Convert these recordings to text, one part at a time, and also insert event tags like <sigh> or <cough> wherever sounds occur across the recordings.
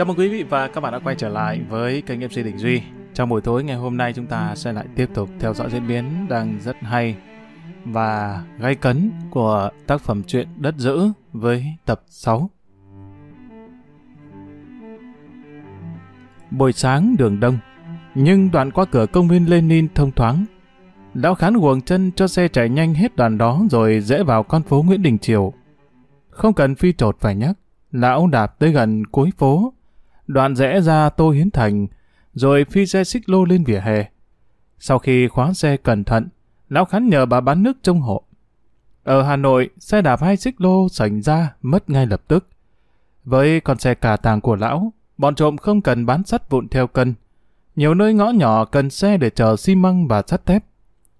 Chào mừng quý vị và các bạn đã quay trở lại với kênh MC Đình Duy. Trong buổi tối ngày hôm nay chúng ta sẽ lại tiếp tục theo dõi diễn biến đang rất hay và gay cấn của tác phẩm truyện Đất Dữ với tập 6. Buổi sáng đường đông, nhưng đoạn qua cửa công viên Lenin thông thoáng. Lão Khán guồng chân cho xe chạy nhanh hết đoạn đó rồi rẽ vào con phố Nguyễn Đình Triều. Không cần phi trột phải nhắc, lão đạp tới gần cuối phố, đoạn rẽ ra Tô Hiến Thành, rồi phi xe xích lô lên vỉa hè. Sau khi khóa xe cẩn thận, lão Khán nhờ bà bán nước trong hộ. Ở Hà Nội, xe đạp hai xích lô sành ra mất ngay lập tức. Với con xe cà tàng của lão, bọn trộm không cần bán sắt vụn theo cân. Nhiều nơi ngõ nhỏ cần xe để chờ xi măng và sắt thép.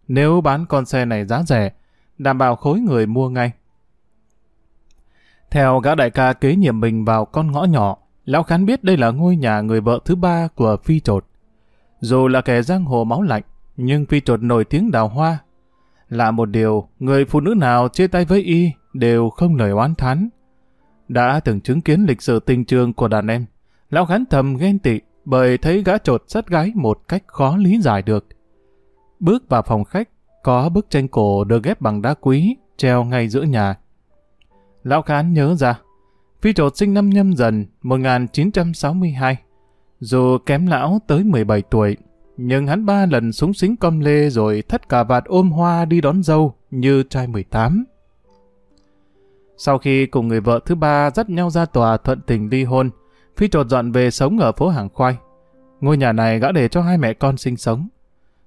Nếu bán con xe này giá rẻ, đảm bảo khối người mua ngay. Theo gã đại ca kế nhiệm mình vào con ngõ nhỏ, Lão Khán biết đây là ngôi nhà người vợ thứ ba của Phi Trột. Dù là kẻ giang hồ máu lạnh, nhưng Phi Trột nổi tiếng đào hoa. Là một điều, người phụ nữ nào chia tay với y đều không lời oán thán. Đã từng chứng kiến lịch sử tình trường của đàn em, Lão Khán thầm ghen tị bởi thấy gã trột sát gái một cách khó lý giải được. Bước vào phòng khách, có bức tranh cổ được ghép bằng đá quý, treo ngay giữa nhà. Lão Khán nhớ ra, Phi trột sinh năm nhâm dần 1962. Dù kém lão tới 17 tuổi, nhưng hắn ba lần súng xính com lê rồi thất cả vạt ôm hoa đi đón dâu như trai 18. Sau khi cùng người vợ thứ ba dắt nhau ra tòa thuận tình ly hôn, Phi trột dọn về sống ở phố Hàng Khoai. Ngôi nhà này gã để cho hai mẹ con sinh sống.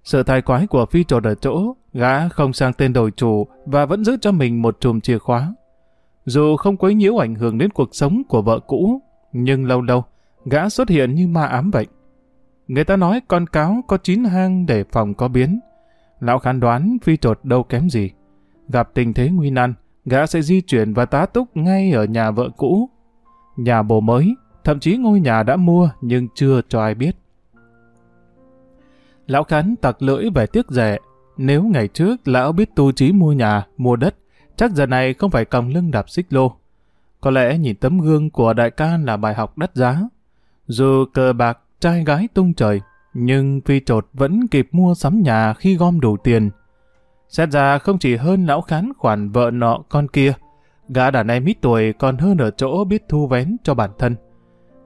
Sự tài quái của Phi trột ở chỗ, gã không sang tên đổi chủ và vẫn giữ cho mình một chùm chìa khóa. Dù không quấy nhiễu ảnh hưởng đến cuộc sống của vợ cũ, nhưng lâu lâu, gã xuất hiện như ma ám vậy. Người ta nói con cáo có chín hang để phòng có biến. Lão khán đoán phi trột đâu kém gì. Gặp tình thế nguy nan, gã sẽ di chuyển và tá túc ngay ở nhà vợ cũ. Nhà bồ mới, thậm chí ngôi nhà đã mua nhưng chưa cho ai biết. Lão khán tặc lưỡi về tiếc rẻ. Nếu ngày trước lão biết tu trí mua nhà, mua đất, chắc giờ này không phải còng lưng đạp xích lô. Có lẽ nhìn tấm gương của đại ca là bài học đắt giá. Dù cờ bạc, trai gái tung trời, nhưng phi trột vẫn kịp mua sắm nhà khi gom đủ tiền. Xét ra không chỉ hơn lão khán khoản vợ nọ con kia, gã đàn em ít tuổi còn hơn ở chỗ biết thu vén cho bản thân.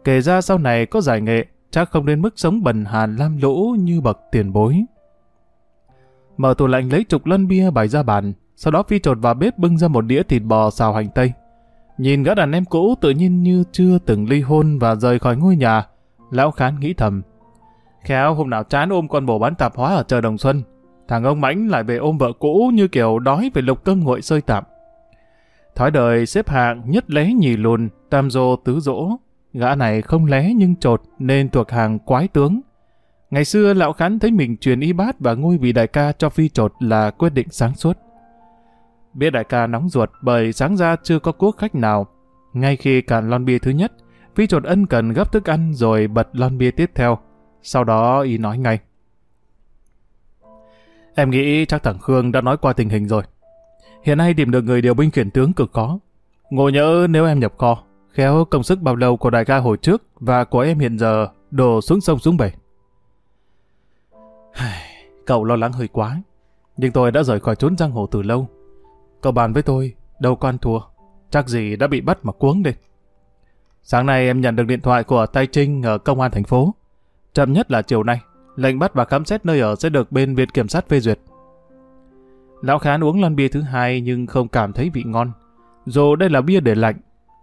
Kể ra sau này có giải nghệ, chắc không đến mức sống bần hàn lam lũ như bậc tiền bối. Mở tủ lạnh lấy chục lân bia bày ra bàn, sau đó phi trột vào bếp bưng ra một đĩa thịt bò xào hành tây. Nhìn gã đàn em cũ tự nhiên như chưa từng ly hôn và rời khỏi ngôi nhà, lão khán nghĩ thầm. Khéo hôm nào chán ôm con bồ bán tạp hóa ở chợ Đồng Xuân, thằng ông mãnh lại về ôm vợ cũ như kiểu đói về lục cơm nguội sơi tạm. Thói đời xếp hạng nhất lé nhì lùn, tam dô tứ dỗ. Gã này không lé nhưng trột nên thuộc hàng quái tướng. Ngày xưa lão khán thấy mình truyền y bát và ngôi vị đại ca cho phi trột là quyết định sáng suốt. Biết đại ca nóng ruột bởi sáng ra chưa có quốc khách nào. Ngay khi cạn lon bia thứ nhất, Phi chuột ân cần gấp thức ăn rồi bật lon bia tiếp theo. Sau đó y nói ngay. Em nghĩ chắc thằng Khương đã nói qua tình hình rồi. Hiện nay tìm được người điều binh khiển tướng cực khó. Ngộ nhỡ nếu em nhập kho, khéo công sức bao lâu của đại ca hồi trước và của em hiện giờ đổ xuống sông xuống bể. <sighs> Cậu lo lắng hơi quá, nhưng tôi đã rời khỏi trốn giang hồ từ lâu. Cậu bàn với tôi, đâu con thua. Chắc gì đã bị bắt mà cuống đi. Sáng nay em nhận được điện thoại của Tay Trinh ở công an thành phố. Chậm nhất là chiều nay, lệnh bắt và khám xét nơi ở sẽ được bên Viện Kiểm sát phê duyệt. Lão Khán uống lon bia thứ hai nhưng không cảm thấy vị ngon. Dù đây là bia để lạnh,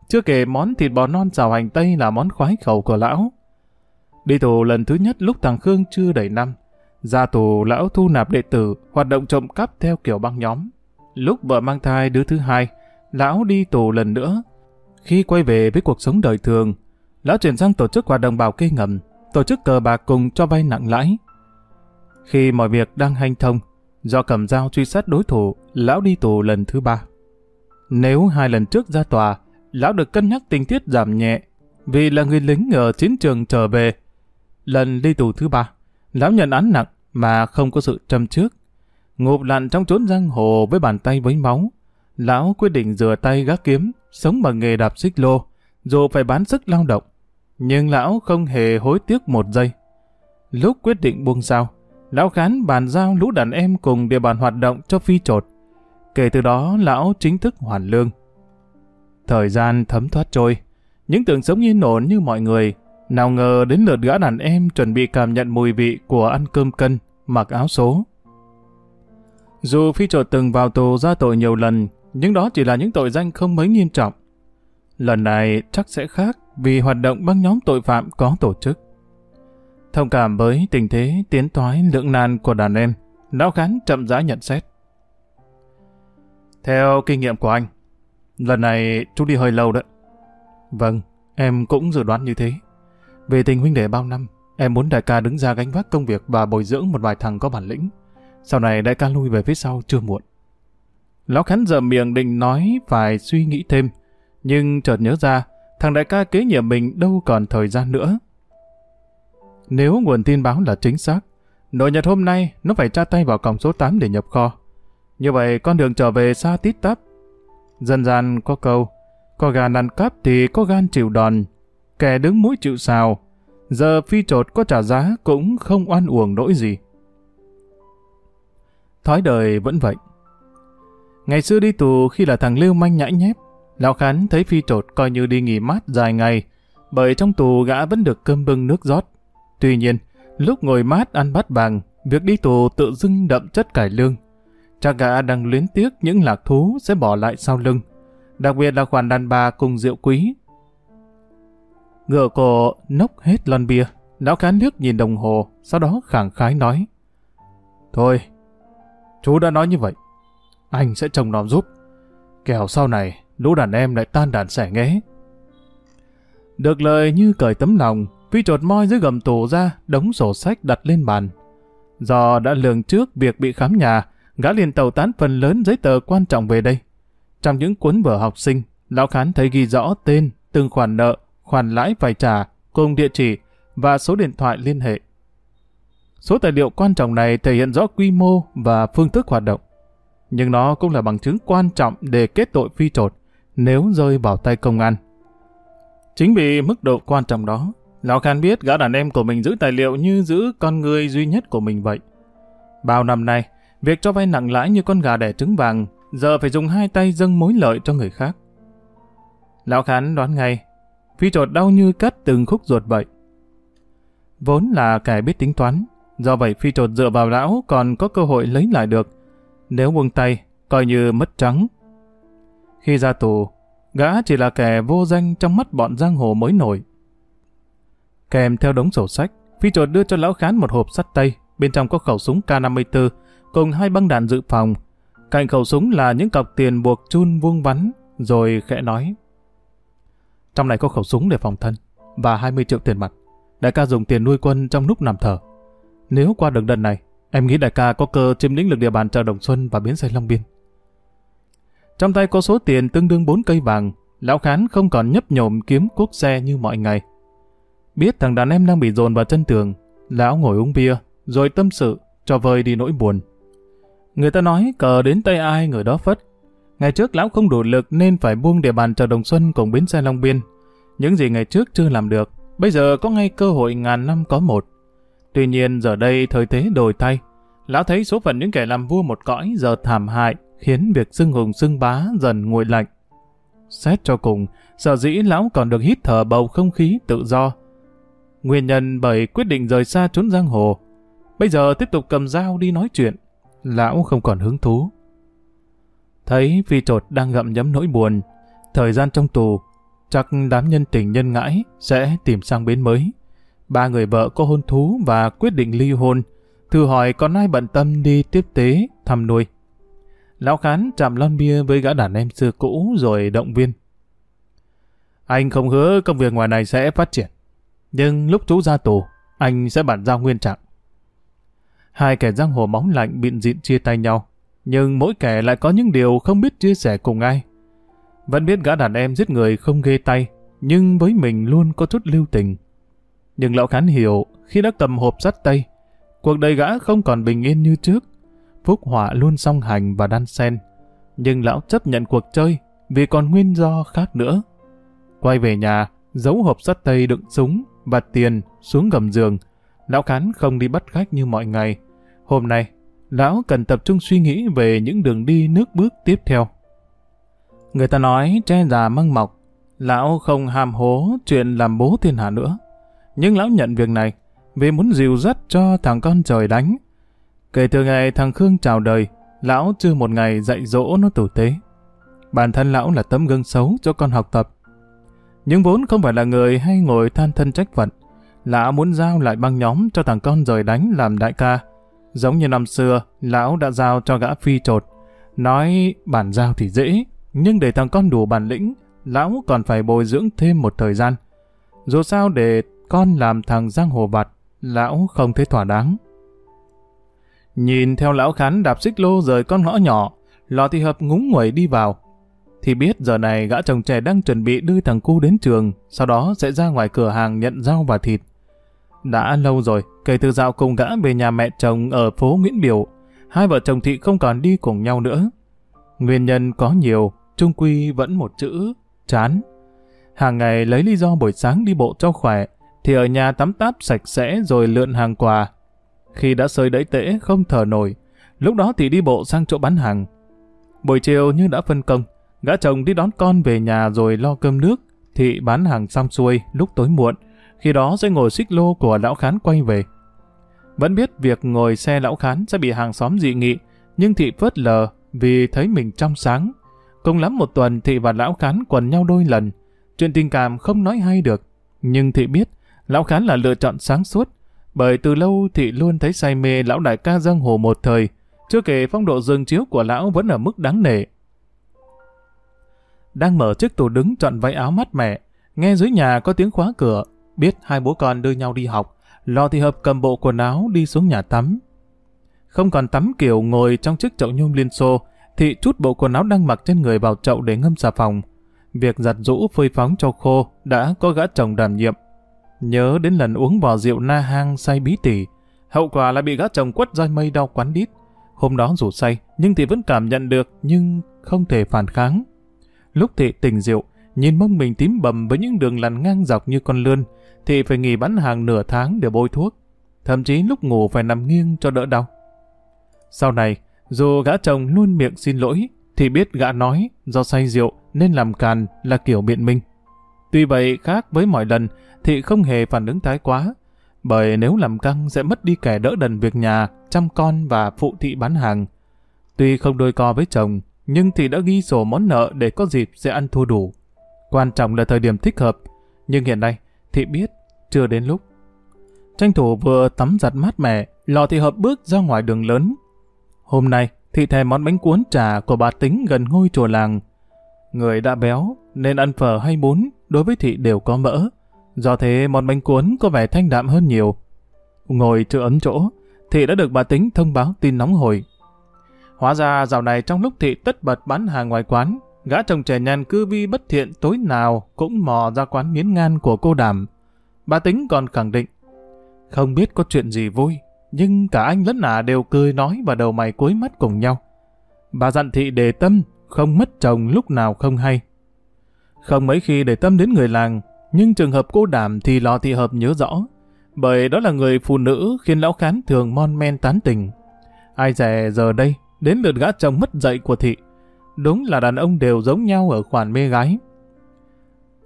chưa kể món thịt bò non xào hành tây là món khoái khẩu của lão. Đi tù lần thứ nhất lúc thằng Khương chưa đầy năm. Ra tù lão thu nạp đệ tử, hoạt động trộm cắp theo kiểu băng nhóm. Lúc vợ mang thai đứa thứ hai, lão đi tù lần nữa. Khi quay về với cuộc sống đời thường, lão chuyển sang tổ chức hoạt động bảo kê ngầm, tổ chức cờ bạc cùng cho vay nặng lãi. Khi mọi việc đang hanh thông, do cầm dao truy sát đối thủ, lão đi tù lần thứ ba. Nếu hai lần trước ra tòa, lão được cân nhắc tình tiết giảm nhẹ vì là người lính ở chiến trường trở về. Lần đi tù thứ ba, lão nhận án nặng mà không có sự châm trước ngộp lặn trong chốn giang hồ với bàn tay với máu. Lão quyết định rửa tay gác kiếm, sống bằng nghề đạp xích lô, dù phải bán sức lao động. nhưng lão không hề hối tiếc một giây. Lúc quyết định buông dao, lão khán bàn giao lũ đàn em cùng địa bàn hoạt động cho phi trột. Kể từ đó, lão chính thức hoàn lương. Thời gian thấm thoát trôi, những tưởng sống yên ổn như mọi người, nào ngờ đến lượt gã đàn em chuẩn bị cảm nhận mùi vị của ăn cơm cân, mặc áo số. Dù phi trột từng vào tù ra tội nhiều lần, nhưng đó chỉ là những tội danh không mấy nghiêm trọng. Lần này chắc sẽ khác vì hoạt động băng nhóm tội phạm có tổ chức. Thông cảm với tình thế tiến toái lưỡng nan của đàn em, lão khán chậm rãi nhận xét. Theo kinh nghiệm của anh, lần này chú đi hơi lâu đấy. Vâng, em cũng dự đoán như thế. Về tình huynh đệ bao năm, em muốn đại ca đứng ra gánh vác công việc và bồi dưỡng một vài thằng có bản lĩnh. Sau này đại ca lui về phía sau chưa muộn. Lão Khánh giờ miệng định nói phải suy nghĩ thêm, nhưng chợt nhớ ra, thằng đại ca kế nhiệm mình đâu còn thời gian nữa. Nếu nguồn tin báo là chính xác, nội nhật hôm nay nó phải tra tay vào còng số 8 để nhập kho. Như vậy con đường trở về xa tít tắp. Dân gian có câu, có gan ăn cắp thì có gan chịu đòn, kẻ đứng mũi chịu sào. Giờ phi trột có trả giá cũng không oan uổng nỗi gì. Thói đời vẫn vậy. Ngày xưa đi tù khi là thằng lưu manh nhãi nhép, Lão Khán thấy phi trột coi như đi nghỉ mát dài ngày, bởi trong tù gã vẫn được cơm bưng nước rót. Tuy nhiên, lúc ngồi mát ăn bát vàng, việc đi tù tự dưng đậm chất cải lương. Cha gã đang luyến tiếc những lạc thú sẽ bỏ lại sau lưng, đặc biệt là khoản đàn bà cùng rượu quý. Ngựa cổ nốc hết lon bia, lão khán nước nhìn đồng hồ, sau đó khẳng khái nói. Thôi, chú đã nói như vậy, anh sẽ trông nom giúp. Kẻo sau này, lũ đàn em lại tan đàn sẻ nghé. Được lời như cởi tấm lòng, Phi trột moi dưới gầm tủ ra, đống sổ sách đặt lên bàn. Do đã lường trước việc bị khám nhà, gã liền tàu tán phần lớn giấy tờ quan trọng về đây. Trong những cuốn vở học sinh, Lão Khán thấy ghi rõ tên, từng khoản nợ, khoản lãi phải trả, cùng địa chỉ và số điện thoại liên hệ. Số tài liệu quan trọng này thể hiện rõ quy mô và phương thức hoạt động. Nhưng nó cũng là bằng chứng quan trọng để kết tội phi trột nếu rơi vào tay công an. Chính vì mức độ quan trọng đó, Lão Khan biết gã đàn em của mình giữ tài liệu như giữ con người duy nhất của mình vậy. Bao năm nay, việc cho vay nặng lãi như con gà đẻ trứng vàng, giờ phải dùng hai tay dâng mối lợi cho người khác. Lão Khán đoán ngay, phi trột đau như cắt từng khúc ruột vậy. Vốn là kẻ biết tính toán, do vậy phi trột dựa vào lão còn có cơ hội lấy lại được. Nếu buông tay, coi như mất trắng. Khi ra tù, gã chỉ là kẻ vô danh trong mắt bọn giang hồ mới nổi. Kèm theo đống sổ sách, phi trột đưa cho lão khán một hộp sắt tay, bên trong có khẩu súng K54 cùng hai băng đạn dự phòng. Cạnh khẩu súng là những cọc tiền buộc chun vuông vắn, rồi khẽ nói. Trong này có khẩu súng để phòng thân, và 20 triệu tiền mặt. Đại ca dùng tiền nuôi quân trong lúc nằm thở. Nếu qua được đợt này, em nghĩ đại ca có cơ chiếm lĩnh lực địa bàn chợ Đồng Xuân và biến xe Long Biên. Trong tay có số tiền tương đương 4 cây vàng, lão khán không còn nhấp nhổm kiếm cuốc xe như mọi ngày. Biết thằng đàn em đang bị dồn vào chân tường, lão ngồi uống bia, rồi tâm sự, cho vơi đi nỗi buồn. Người ta nói cờ đến tay ai người đó phất. Ngày trước lão không đủ lực nên phải buông địa bàn chợ Đồng Xuân cùng bến xe Long Biên. Những gì ngày trước chưa làm được, bây giờ có ngay cơ hội ngàn năm có một. Tuy nhiên giờ đây thời thế đổi thay, lão thấy số phận những kẻ làm vua một cõi giờ thảm hại, khiến việc xưng hùng xưng bá dần nguội lạnh. Xét cho cùng, sợ dĩ lão còn được hít thở bầu không khí tự do, Nguyên nhân bởi quyết định rời xa trốn giang hồ. Bây giờ tiếp tục cầm dao đi nói chuyện. Lão không còn hứng thú. Thấy phi trột đang gặm nhấm nỗi buồn. Thời gian trong tù, chắc đám nhân tình nhân ngãi sẽ tìm sang bến mới. Ba người vợ có hôn thú và quyết định ly hôn. Thử hỏi còn ai bận tâm đi tiếp tế, thăm nuôi. Lão Khán chạm lon bia với gã đàn em xưa cũ rồi động viên. Anh không hứa công việc ngoài này sẽ phát triển. Nhưng lúc chú ra tù, anh sẽ bản giao nguyên trạng. Hai kẻ giang hồ móng lạnh bịn dịn chia tay nhau, nhưng mỗi kẻ lại có những điều không biết chia sẻ cùng ai. Vẫn biết gã đàn em giết người không ghê tay, nhưng với mình luôn có chút lưu tình. Nhưng lão khán hiểu, khi đã cầm hộp sắt tay, cuộc đời gã không còn bình yên như trước. Phúc họa luôn song hành và đan xen. Nhưng lão chấp nhận cuộc chơi vì còn nguyên do khác nữa. Quay về nhà, giấu hộp sắt tây đựng súng và tiền xuống gầm giường. Lão Khán không đi bắt khách như mọi ngày. Hôm nay, lão cần tập trung suy nghĩ về những đường đi nước bước tiếp theo. Người ta nói tre già măng mọc, lão không ham hố chuyện làm bố thiên hạ nữa. Nhưng lão nhận việc này vì muốn dìu dắt cho thằng con trời đánh. Kể từ ngày thằng Khương chào đời, lão chưa một ngày dạy dỗ nó tử tế. Bản thân lão là tấm gương xấu cho con học tập. Nhưng vốn không phải là người hay ngồi than thân trách phận. Lão muốn giao lại băng nhóm cho thằng con rời đánh làm đại ca. Giống như năm xưa, lão đã giao cho gã phi trột. Nói bản giao thì dễ, nhưng để thằng con đủ bản lĩnh, lão còn phải bồi dưỡng thêm một thời gian. Dù sao để con làm thằng giang hồ vặt, lão không thấy thỏa đáng. Nhìn theo lão khán đạp xích lô rời con ngõ nhỏ, lò thị hợp ngúng nguẩy đi vào. Thì biết giờ này gã chồng trẻ đang chuẩn bị đưa thằng cu đến trường, sau đó sẽ ra ngoài cửa hàng nhận rau và thịt. Đã lâu rồi, kể từ dạo cùng gã về nhà mẹ chồng ở phố Nguyễn Biểu, hai vợ chồng thị không còn đi cùng nhau nữa. Nguyên nhân có nhiều, trung quy vẫn một chữ, chán. Hàng ngày lấy lý do buổi sáng đi bộ cho khỏe, thì ở nhà tắm táp sạch sẽ rồi lượn hàng quà. Khi đã sơi đẫy tễ không thở nổi, lúc đó thì đi bộ sang chỗ bán hàng. Buổi chiều như đã phân công, gã chồng đi đón con về nhà rồi lo cơm nước, thị bán hàng xong xuôi lúc tối muộn, khi đó sẽ ngồi xích lô của lão khán quay về. Vẫn biết việc ngồi xe lão khán sẽ bị hàng xóm dị nghị, nhưng thị phớt lờ vì thấy mình trong sáng. Cùng lắm một tuần thị và lão khán quần nhau đôi lần. Chuyện tình cảm không nói hay được, nhưng thị biết lão khán là lựa chọn sáng suốt, bởi từ lâu thị luôn thấy say mê lão đại ca giang hồ một thời, chưa kể phong độ dương chiếu của lão vẫn ở mức đáng nể. Đang mở chiếc tủ đứng chọn váy áo mát mẻ, nghe dưới nhà có tiếng khóa cửa, biết hai bố con đưa nhau đi học, lò thì hợp cầm bộ quần áo đi xuống nhà tắm. Không còn tắm kiểu ngồi trong chiếc chậu nhôm liên xô, thị chút bộ quần áo đang mặc trên người vào chậu để ngâm xà phòng. Việc giặt rũ phơi phóng cho khô đã có gã chồng đảm nhiệm. Nhớ đến lần uống vò rượu na hang say bí tỉ, hậu quả là bị gã chồng quất roi mây đau quán đít. Hôm đó dù say, nhưng thì vẫn cảm nhận được, nhưng không thể phản kháng. Lúc thị tỉnh rượu, nhìn mông mình tím bầm với những đường lằn ngang dọc như con lươn, thì phải nghỉ bán hàng nửa tháng để bôi thuốc. Thậm chí lúc ngủ phải nằm nghiêng cho đỡ đau. Sau này, dù gã chồng luôn miệng xin lỗi, thì biết gã nói do say rượu nên làm càn là kiểu biện minh. Tuy vậy khác với mọi lần, thì không hề phản ứng thái quá, bởi nếu làm căng sẽ mất đi kẻ đỡ đần việc nhà, chăm con và phụ thị bán hàng. Tuy không đôi co với chồng, nhưng thị đã ghi sổ món nợ để có dịp sẽ ăn thua đủ. Quan trọng là thời điểm thích hợp, nhưng hiện nay thị biết chưa đến lúc. Tranh thủ vừa tắm giặt mát mẻ, lò thị hợp bước ra ngoài đường lớn. Hôm nay, thị thèm món bánh cuốn trà của bà tính gần ngôi chùa làng. Người đã béo, nên ăn phở hay bún, đối với thị đều có mỡ. Do thế món bánh cuốn có vẻ thanh đạm hơn nhiều. Ngồi chưa ấn chỗ, thị đã được bà tính thông báo tin nóng hồi. Hóa ra dạo này trong lúc thị tất bật bán hàng ngoài quán, gã chồng trẻ nhàn cư vi bất thiện tối nào cũng mò ra quán miến ngan của cô đàm. Bà tính còn khẳng định, không biết có chuyện gì vui, nhưng cả anh lẫn ả đều cười nói và đầu mày cuối mắt cùng nhau. Bà dặn thị đề tâm, không mất chồng lúc nào không hay. Không mấy khi để tâm đến người làng, nhưng trường hợp cô đảm thì lò thị hợp nhớ rõ, bởi đó là người phụ nữ khiến lão khán thường mon men tán tình. Ai dè giờ đây, đến lượt gã chồng mất dạy của thị. Đúng là đàn ông đều giống nhau ở khoản mê gái.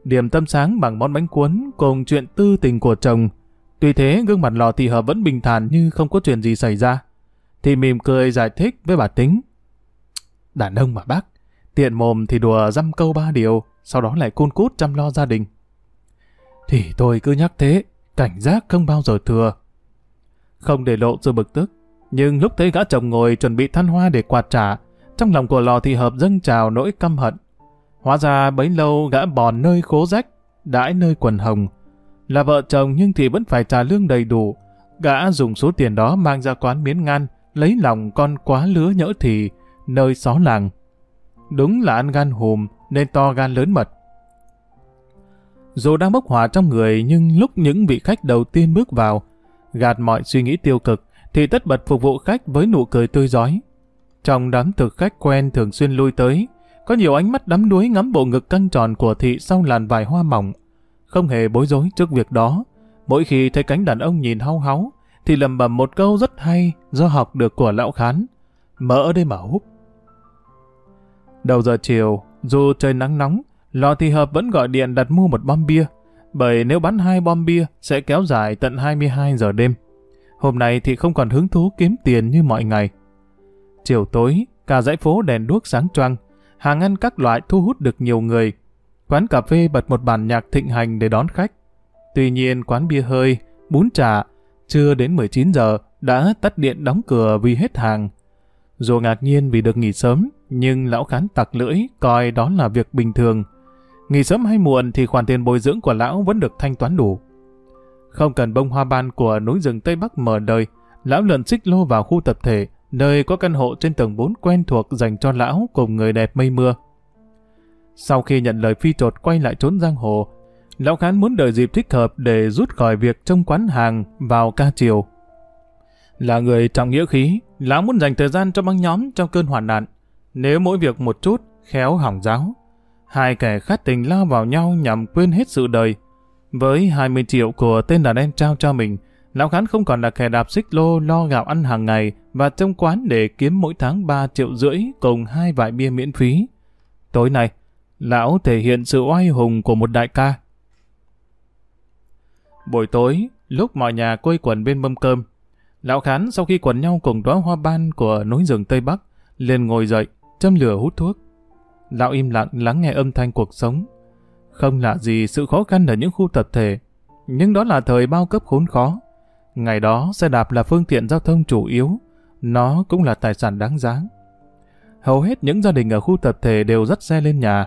Điểm tâm sáng bằng món bánh cuốn cùng chuyện tư tình của chồng. Tuy thế gương mặt lò thị hợp vẫn bình thản như không có chuyện gì xảy ra. Thì mỉm cười giải thích với bà tính. Đàn ông mà bác, tiện mồm thì đùa dăm câu ba điều, sau đó lại côn cút chăm lo gia đình. Thì tôi cứ nhắc thế, cảnh giác không bao giờ thừa. Không để lộ sự bực tức, nhưng lúc thấy gã chồng ngồi chuẩn bị than hoa để quạt trả, trong lòng của lò thì hợp dâng trào nỗi căm hận. Hóa ra bấy lâu gã bòn nơi khố rách, đãi nơi quần hồng. Là vợ chồng nhưng thì vẫn phải trả lương đầy đủ. Gã dùng số tiền đó mang ra quán miến ngan, lấy lòng con quá lứa nhỡ thì, nơi xó làng. Đúng là ăn gan hùm, nên to gan lớn mật. Dù đang bốc hỏa trong người nhưng lúc những vị khách đầu tiên bước vào, gạt mọi suy nghĩ tiêu cực, thì tất bật phục vụ khách với nụ cười tươi giói. Trong đám thực khách quen thường xuyên lui tới, có nhiều ánh mắt đắm đuối ngắm bộ ngực căng tròn của thị sau làn vải hoa mỏng. không hề bối rối trước việc đó. Mỗi khi thấy cánh đàn ông nhìn hau háu, thì lầm bầm một câu rất hay do học được của lão khán. Mỡ đây mà húp. Đầu giờ chiều, dù trời nắng nóng, lò thì hợp vẫn gọi điện đặt mua một bom bia, bởi nếu bắn hai bom bia sẽ kéo dài tận 22 giờ đêm. Hôm nay thì không còn hứng thú kiếm tiền như mọi ngày. Chiều tối, cả dãy phố đèn đuốc sáng choang, hàng ăn các loại thu hút được nhiều người. Quán cà phê bật một bản nhạc thịnh hành để đón khách. Tuy nhiên quán bia hơi, bún chả, chưa đến 19 giờ đã tắt điện đóng cửa vì hết hàng. Dù ngạc nhiên vì được nghỉ sớm, nhưng lão khán tặc lưỡi coi đó là việc bình thường. Nghỉ sớm hay muộn thì khoản tiền bồi dưỡng của lão vẫn được thanh toán đủ. Không cần bông hoa ban của núi rừng Tây Bắc mở đời, lão lượn xích lô vào khu tập thể, nơi có căn hộ trên tầng 4 quen thuộc dành cho lão cùng người đẹp mây mưa. Sau khi nhận lời phi trột quay lại trốn giang hồ, lão khán muốn đợi dịp thích hợp để rút khỏi việc trong quán hàng vào ca chiều. Là người trọng nghĩa khí, lão muốn dành thời gian cho băng nhóm trong cơn hoạn nạn. Nếu mỗi việc một chút, khéo hỏng giáo. Hai kẻ khát tình lao vào nhau nhằm quên hết sự đời. Với 20 triệu của tên đàn em trao cho mình, lão khán không còn là kẻ đạp xích lô lo gạo ăn hàng ngày và trong quán để kiếm mỗi tháng 3 triệu rưỡi cùng hai vại bia miễn phí. Tối nay, lão thể hiện sự oai hùng của một đại ca. Buổi tối, lúc mọi nhà quây quần bên mâm cơm, lão khán sau khi quần nhau cùng đóa hoa ban của núi rừng Tây Bắc, liền ngồi dậy, châm lửa hút thuốc. Lão im lặng lắng nghe âm thanh cuộc sống. Không lạ gì sự khó khăn ở những khu tập thể, nhưng đó là thời bao cấp khốn khó. Ngày đó xe đạp là phương tiện giao thông chủ yếu, nó cũng là tài sản đáng giá. Hầu hết những gia đình ở khu tập thể đều dắt xe lên nhà,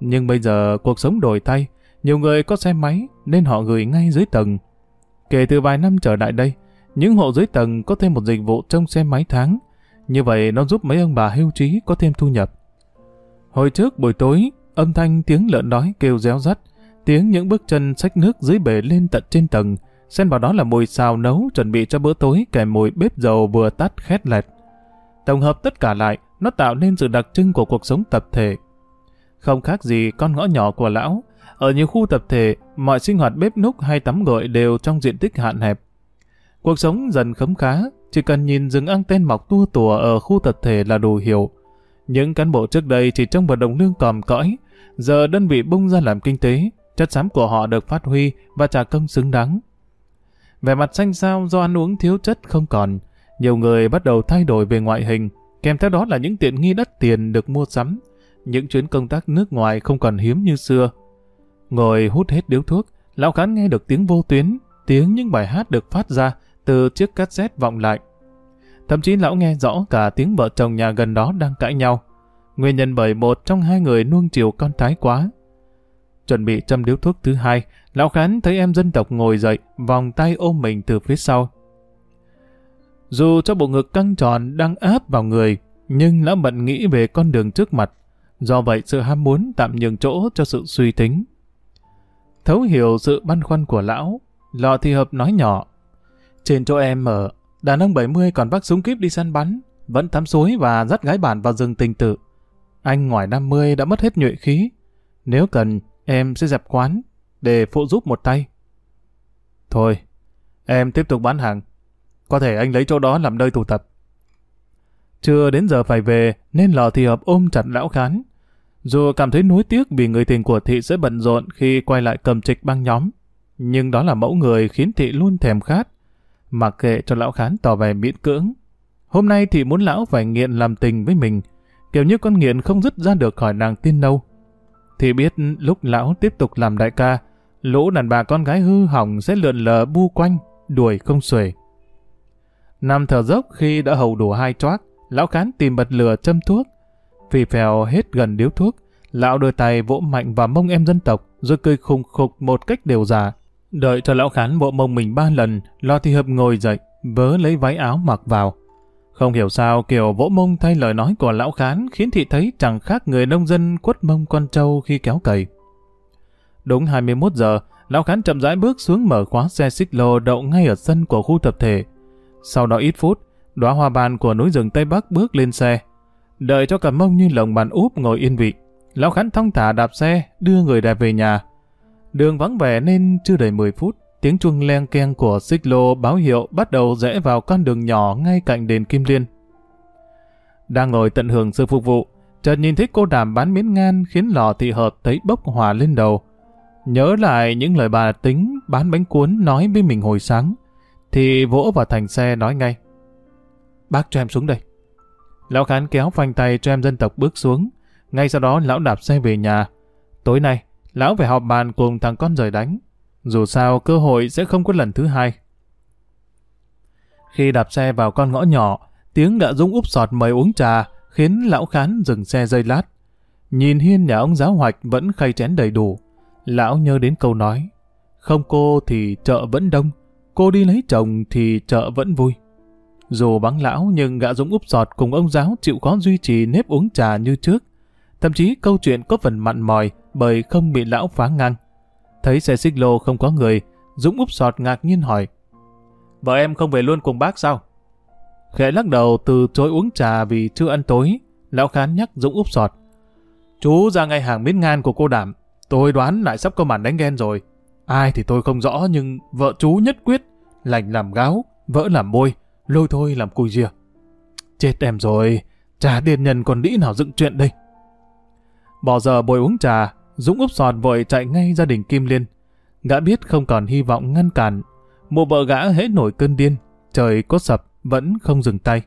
nhưng bây giờ cuộc sống đổi thay, nhiều người có xe máy nên họ gửi ngay dưới tầng. Kể từ vài năm trở lại đây, những hộ dưới tầng có thêm một dịch vụ trông xe máy tháng, như vậy nó giúp mấy ông bà hưu trí có thêm thu nhập. Hồi trước buổi tối, âm thanh tiếng lợn đói kêu réo rắt, tiếng những bước chân xách nước dưới bể lên tận trên tầng, xen vào đó là mùi xào nấu chuẩn bị cho bữa tối kèm mùi bếp dầu vừa tắt khét lẹt. Tổng hợp tất cả lại, nó tạo nên sự đặc trưng của cuộc sống tập thể. Không khác gì con ngõ nhỏ của lão, ở nhiều khu tập thể, mọi sinh hoạt bếp núc hay tắm gội đều trong diện tích hạn hẹp. Cuộc sống dần khấm khá, chỉ cần nhìn rừng anten mọc tua tùa ở khu tập thể là đủ hiểu. Những cán bộ trước đây chỉ trong vận đồng lương còm cõi, giờ đơn vị bung ra làm kinh tế, chất xám của họ được phát huy và trả công xứng đáng. Vẻ mặt xanh xao do ăn uống thiếu chất không còn, nhiều người bắt đầu thay đổi về ngoại hình, kèm theo đó là những tiện nghi đắt tiền được mua sắm. Những chuyến công tác nước ngoài không còn hiếm như xưa. Ngồi hút hết điếu thuốc, lão khán nghe được tiếng vô tuyến, tiếng những bài hát được phát ra từ chiếc cassette vọng lại. Thậm chí lão nghe rõ cả tiếng vợ chồng nhà gần đó đang cãi nhau. Nguyên nhân bởi một trong hai người nuông chiều con trái quá. Chuẩn bị châm điếu thuốc thứ hai, lão khán thấy em dân tộc ngồi dậy, vòng tay ôm mình từ phía sau. Dù cho bộ ngực căng tròn đang áp vào người, nhưng lão bận nghĩ về con đường trước mặt. Do vậy sự ham muốn tạm nhường chỗ cho sự suy tính. Thấu hiểu sự băn khoăn của lão, lọ thì hợp nói nhỏ. Trên chỗ em ở, đàn ông 70 còn vác súng kíp đi săn bắn, vẫn tắm suối và dắt gái bản vào rừng tình tự. Anh ngoài 50 đã mất hết nhuệ khí. Nếu cần, em sẽ dẹp quán, để phụ giúp một tay. Thôi, em tiếp tục bán hàng. Có thể anh lấy chỗ đó làm nơi tụ tập. Chưa đến giờ phải về, nên lò thì hợp ôm chặt lão khán. Dù cảm thấy nuối tiếc vì người tình của thị sẽ bận rộn khi quay lại cầm trịch băng nhóm, nhưng đó là mẫu người khiến thị luôn thèm khát. Mặc kệ cho lão khán tỏ vẻ miễn cưỡng. Hôm nay thì muốn lão phải nghiện làm tình với mình, kiểu như con nghiện không dứt ra được khỏi nàng tiên nâu. Thì biết lúc lão tiếp tục làm đại ca, lũ đàn bà con gái hư hỏng sẽ lượn lờ bu quanh, đuổi không xuể. Nằm thở dốc khi đã hầu đủ hai choác, lão khán tìm bật lửa châm thuốc. Phì phèo hết gần điếu thuốc, lão đưa tay vỗ mạnh vào mông em dân tộc, rồi cười khùng khục một cách đều giả. Đợi cho lão khán bộ mông mình ba lần, lo thì hợp ngồi dậy, vớ lấy váy áo mặc vào. Không hiểu sao kiểu vỗ mông thay lời nói của lão khán khiến thị thấy chẳng khác người nông dân quất mông con trâu khi kéo cày. Đúng 21 giờ, lão khán chậm rãi bước xuống mở khóa xe xích lô đậu ngay ở sân của khu tập thể. Sau đó ít phút, đóa hoa ban của núi rừng Tây Bắc bước lên xe. Đợi cho cả mông như lồng bàn úp ngồi yên vị. Lão khán thong thả đạp xe, đưa người đẹp về nhà. Đường vắng vẻ nên chưa đầy 10 phút, tiếng chuông leng keng của xích lô báo hiệu bắt đầu rẽ vào con đường nhỏ ngay cạnh đền Kim Liên. Đang ngồi tận hưởng sự phục vụ, chợt nhìn thấy cô đàm bán miến ngan khiến lò thị hợp thấy bốc hỏa lên đầu. Nhớ lại những lời bà tính bán bánh cuốn nói với mình hồi sáng, thì vỗ vào thành xe nói ngay. Bác cho em xuống đây. Lão Khán kéo phanh tay cho em dân tộc bước xuống. Ngay sau đó lão đạp xe về nhà. Tối nay, lão phải họp bàn cùng thằng con rời đánh. Dù sao cơ hội sẽ không có lần thứ hai. Khi đạp xe vào con ngõ nhỏ, tiếng đã dũng úp sọt mời uống trà khiến lão khán dừng xe dây lát. Nhìn hiên nhà ông giáo hoạch vẫn khay chén đầy đủ. Lão nhớ đến câu nói, không cô thì chợ vẫn đông, cô đi lấy chồng thì chợ vẫn vui. Dù bắn lão nhưng gã Dũng úp sọt cùng ông giáo chịu khó duy trì nếp uống trà như trước. Thậm chí câu chuyện có phần mặn mòi bởi không bị lão phá ngang. Thấy xe xích lô không có người, Dũng úp sọt ngạc nhiên hỏi. Vợ em không về luôn cùng bác sao? Khẽ lắc đầu từ chối uống trà vì chưa ăn tối, lão khán nhắc Dũng úp sọt. Chú ra ngay hàng miến ngan của cô đảm, tôi đoán lại sắp có màn đánh ghen rồi. Ai thì tôi không rõ nhưng vợ chú nhất quyết, lành làm gáo, vỡ làm môi, lôi thôi làm cùi rìa. Chết em rồi, trà tiền nhân còn đĩ nào dựng chuyện đây. Bỏ giờ bồi uống trà, Dũng úp sọt vội chạy ngay gia đình Kim Liên. Gã biết không còn hy vọng ngăn cản. Mụ vợ gã hễ nổi cơn điên, trời có sập, vẫn không dừng tay.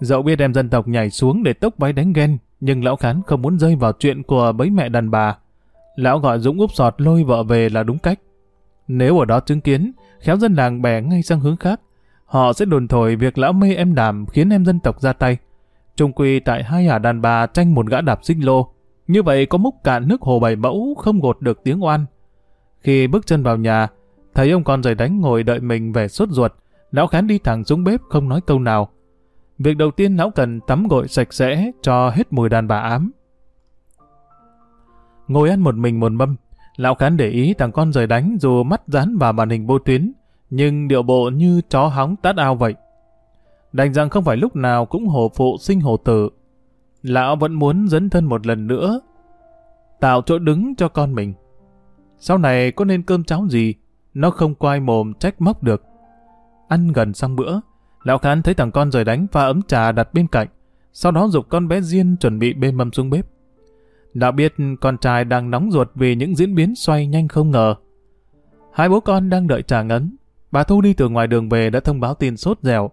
Dẫu biết em dân tộc nhảy xuống để tốc váy đánh ghen, nhưng lão khán không muốn rơi vào chuyện của bấy mẹ đàn bà. Lão gọi Dũng úp sọt lôi vợ về là đúng cách. Nếu ở đó chứng kiến, khéo dân làng bè ngay sang hướng khác, họ sẽ đồn thổi việc lão mê em đàm khiến em dân tộc ra tay. Trung quy tại hai hà đàn bà tranh một gã đạp xích lô. Như vậy có múc cạn nước hồ bảy mẫu không gột được tiếng oan. Khi bước chân vào nhà, thấy ông con rời đánh ngồi đợi mình về sốt ruột, lão khán đi thẳng xuống bếp không nói câu nào. Việc đầu tiên lão cần tắm gội sạch sẽ cho hết mùi đàn bà ám. Ngồi ăn một mình một mâm, lão khán để ý thằng con rời đánh dù mắt dán vào màn hình vô tuyến, nhưng điệu bộ như chó hóng tát ao vậy. Đành rằng không phải lúc nào cũng hồ phụ sinh hồ tử. Lão vẫn muốn dấn thân một lần nữa, tạo chỗ đứng cho con mình. Sau này có nên cơm cháo gì, nó không quay mồm trách móc được. Ăn gần xong bữa, lão khán thấy thằng con rời đánh pha ấm trà đặt bên cạnh, sau đó dục con bé Diên chuẩn bị bê mâm xuống bếp. Lão biết con trai đang nóng ruột vì những diễn biến xoay nhanh không ngờ. Hai bố con đang đợi trà ngấn, Bà Thu đi từ ngoài đường về đã thông báo tin sốt dẻo.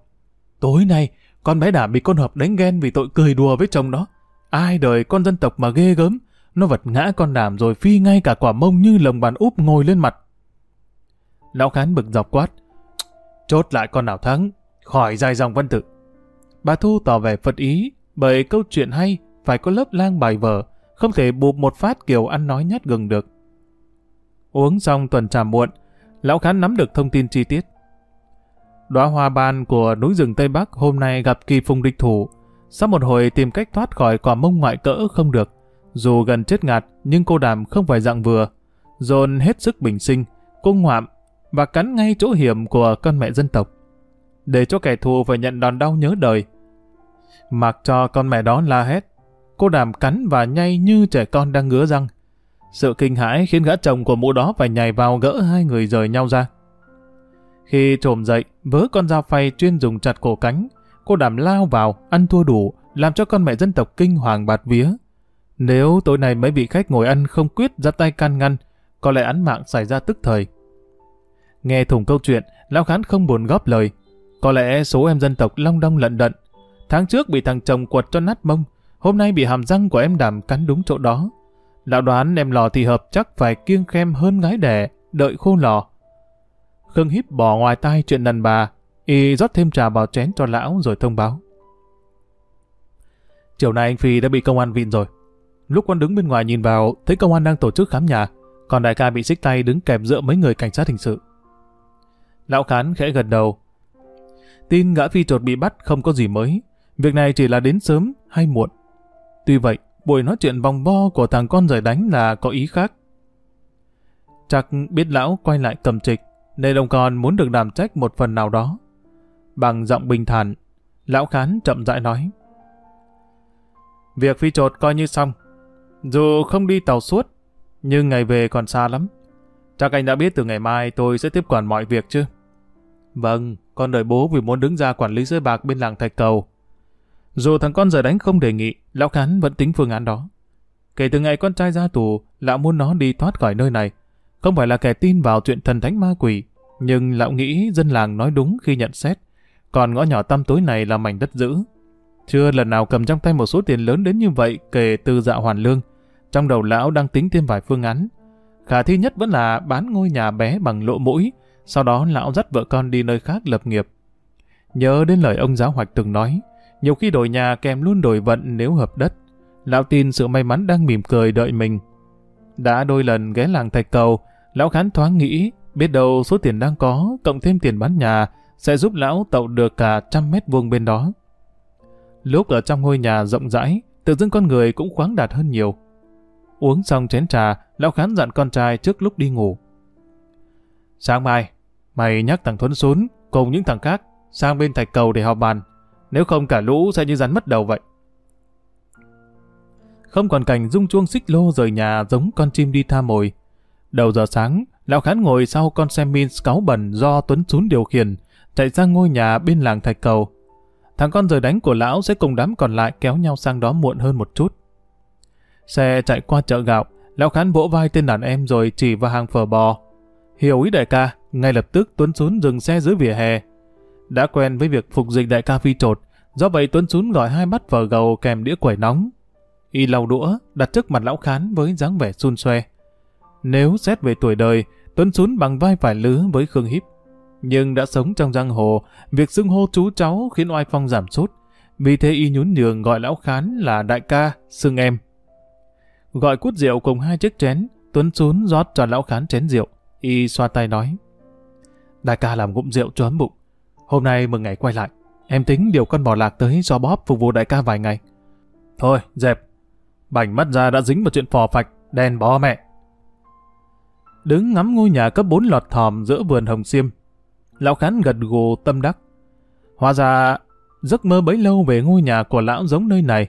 Tối nay, con bé đã bị con hợp đánh ghen vì tội cười đùa với chồng đó. Ai đời con dân tộc mà ghê gớm, nó vật ngã con đảm rồi phi ngay cả quả mông như lồng bàn úp ngồi lên mặt. Lão Khán bực dọc quát. Chốt lại con nào thắng, khỏi dài dòng văn tự. Bà Thu tỏ vẻ phật ý, bởi câu chuyện hay phải có lớp lang bài vở, không thể bụp một phát kiểu ăn nói nhát gừng được. Uống xong tuần trà muộn, Lão Khán nắm được thông tin chi tiết. Đóa hoa ban của núi rừng Tây Bắc hôm nay gặp kỳ phùng địch thủ. Sau một hồi tìm cách thoát khỏi quả mông ngoại cỡ không được. Dù gần chết ngạt, nhưng cô đàm không phải dạng vừa. Dồn hết sức bình sinh, cung ngoạm và cắn ngay chỗ hiểm của con mẹ dân tộc. Để cho kẻ thù phải nhận đòn đau nhớ đời. Mặc cho con mẹ đó la hét. Cô đàm cắn và nhay như trẻ con đang ngứa răng. Sự kinh hãi khiến gã chồng của mụ đó phải nhảy vào gỡ hai người rời nhau ra. Khi trồm dậy, vớ con dao phay chuyên dùng chặt cổ cánh, cô đảm lao vào, ăn thua đủ, làm cho con mẹ dân tộc kinh hoàng bạt vía. Nếu tối nay mấy vị khách ngồi ăn không quyết ra tay can ngăn, có lẽ án mạng xảy ra tức thời. Nghe thùng câu chuyện, Lão Khán không buồn góp lời. Có lẽ số em dân tộc long đong lận đận. Tháng trước bị thằng chồng quật cho nát mông, hôm nay bị hàm răng của em đảm cắn đúng chỗ đó. Lão đoán em lò thì hợp chắc phải kiêng khem hơn gái đẻ, đợi khô lò. Khương híp bỏ ngoài tai chuyện đàn bà, y rót thêm trà vào chén cho lão rồi thông báo. Chiều nay anh Phi đã bị công an vịn rồi. Lúc con đứng bên ngoài nhìn vào, thấy công an đang tổ chức khám nhà, còn đại ca bị xích tay đứng kèm giữa mấy người cảnh sát hình sự. Lão Khán khẽ gật đầu. Tin gã Phi trột bị bắt không có gì mới, việc này chỉ là đến sớm hay muộn. Tuy vậy, buổi nói chuyện vòng vo của thằng con rời đánh là có ý khác. Chắc biết lão quay lại cầm trịch, nên ông con muốn được đảm trách một phần nào đó. Bằng giọng bình thản, lão khán chậm rãi nói. Việc phi trột coi như xong. Dù không đi tàu suốt, nhưng ngày về còn xa lắm. Chắc anh đã biết từ ngày mai tôi sẽ tiếp quản mọi việc chứ? Vâng, con đợi bố vì muốn đứng ra quản lý sới bạc bên làng Thạch Cầu. Dù thằng con giờ đánh không đề nghị, lão khán vẫn tính phương án đó. Kể từ ngày con trai ra tù, lão muốn nó đi thoát khỏi nơi này. Không phải là kẻ tin vào chuyện thần thánh ma quỷ, nhưng lão nghĩ dân làng nói đúng khi nhận xét. Còn ngõ nhỏ tăm tối này là mảnh đất giữ. Chưa lần nào cầm trong tay một số tiền lớn đến như vậy kể từ dạ hoàn lương. Trong đầu lão đang tính thêm vài phương án. Khả thi nhất vẫn là bán ngôi nhà bé bằng lỗ mũi, sau đó lão dắt vợ con đi nơi khác lập nghiệp. Nhớ đến lời ông giáo hoạch từng nói, nhiều khi đổi nhà kèm luôn đổi vận nếu hợp đất. Lão tin sự may mắn đang mỉm cười đợi mình. Đã đôi lần ghé làng Thạch Cầu, lão khán thoáng nghĩ, biết đâu số tiền đang có, cộng thêm tiền bán nhà, sẽ giúp lão tậu được cả trăm mét vuông bên đó. Lúc ở trong ngôi nhà rộng rãi, tự dưng con người cũng khoáng đạt hơn nhiều. Uống xong chén trà, lão khán dặn con trai trước lúc đi ngủ. Sáng mai, mày nhắc thằng Thuấn xuống cùng những thằng khác sang bên thạch cầu để họp bàn. Nếu không cả lũ sẽ như rắn mất đầu vậy. Không còn cảnh rung chuông xích lô rời nhà giống con chim đi tha mồi. Đầu giờ sáng, lão khán ngồi sau con xe min cáu bẩn do Tuấn Sún điều khiển, chạy sang ngôi nhà bên làng thạch cầu. Thằng con rời đánh của lão sẽ cùng đám còn lại kéo nhau sang đó muộn hơn một chút. Xe chạy qua chợ gạo, lão khán vỗ vai tên đàn em rồi chỉ vào hàng phở bò. Hiểu ý đại ca, ngay lập tức Tuấn Sún dừng xe dưới vỉa hè. Đã quen với việc phục dịch đại ca phi trột, do vậy Tuấn Sún gọi hai bát phở gầu kèm đĩa quẩy nóng. Y lau đũa, đặt trước mặt lão khán với dáng vẻ xun xoe. Nếu xét về tuổi đời, Tuấn Sún bằng vai phải lứa với Khương Hiếp. Nhưng đã sống trong giang hồ, việc xưng hô chú cháu khiến oai phong giảm sút. Vì thế y nhún nhường gọi lão khán là đại ca, xưng em. Gọi cút rượu cùng hai chiếc chén, Tuấn Sún rót cho lão khán chén rượu. Y xoa tay nói. Đại ca làm ngụm rượu cho ấm bụng. Hôm nay mừng ngày quay lại. Em tính điều con bò lạc tới do bóp phục vụ đại ca vài ngày. Thôi, dẹp. Bảnh mắt ra đã dính vào chuyện phò phạch, đen bó mẹ. Đứng ngắm ngôi nhà cấp 4 lọt thòm giữa vườn hồng xiêm. Lão khán gật gù tâm đắc. Hóa ra, giấc mơ bấy lâu về ngôi nhà của lão giống nơi này.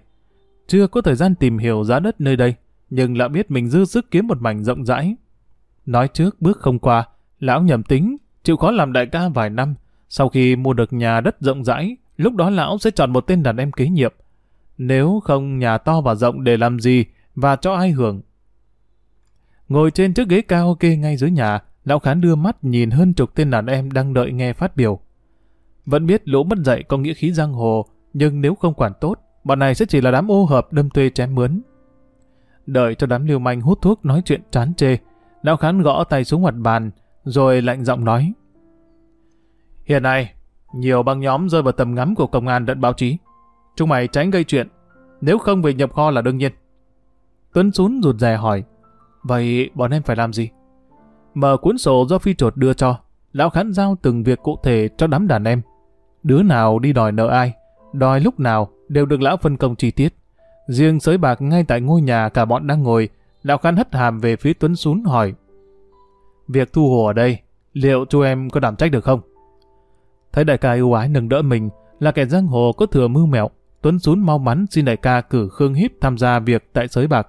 Chưa có thời gian tìm hiểu giá đất nơi đây, nhưng lão biết mình dư sức kiếm một mảnh rộng rãi, Nói trước bước không qua, lão nhầm tính, chịu khó làm đại ca vài năm. Sau khi mua được nhà đất rộng rãi, lúc đó lão sẽ chọn một tên đàn em kế nhiệm. Nếu không nhà to và rộng để làm gì và cho ai hưởng. Ngồi trên chiếc ghế cao kê ngay dưới nhà, lão khán đưa mắt nhìn hơn chục tên đàn em đang đợi nghe phát biểu. Vẫn biết lỗ mất dậy có nghĩa khí giang hồ, nhưng nếu không quản tốt, bọn này sẽ chỉ là đám ô hợp đâm thuê chém mướn. Đợi cho đám liêu manh hút thuốc nói chuyện chán chê, Lão Khán gõ tay xuống mặt bàn, rồi lạnh giọng nói. Hiện nay, nhiều băng nhóm rơi vào tầm ngắm của công an lẫn báo chí. Chúng mày tránh gây chuyện, nếu không về nhập kho là đương nhiên. Tuấn Sún rụt rè hỏi, vậy bọn em phải làm gì? Mở cuốn sổ do phi trột đưa cho, lão khán giao từng việc cụ thể cho đám đàn em. Đứa nào đi đòi nợ ai, đòi lúc nào đều được lão phân công chi tiết. Riêng sới bạc ngay tại ngôi nhà cả bọn đang ngồi, Lão Khán hất hàm về phía Tuấn Sún hỏi. Việc thu hồ ở đây, liệu chú em có đảm trách được không? Thấy đại ca ưu ái nâng đỡ mình, là kẻ giang hồ có thừa mưu mẹo, Tuấn Sún mau mắn xin đại ca cử Khương Hiếp tham gia việc tại sới bạc.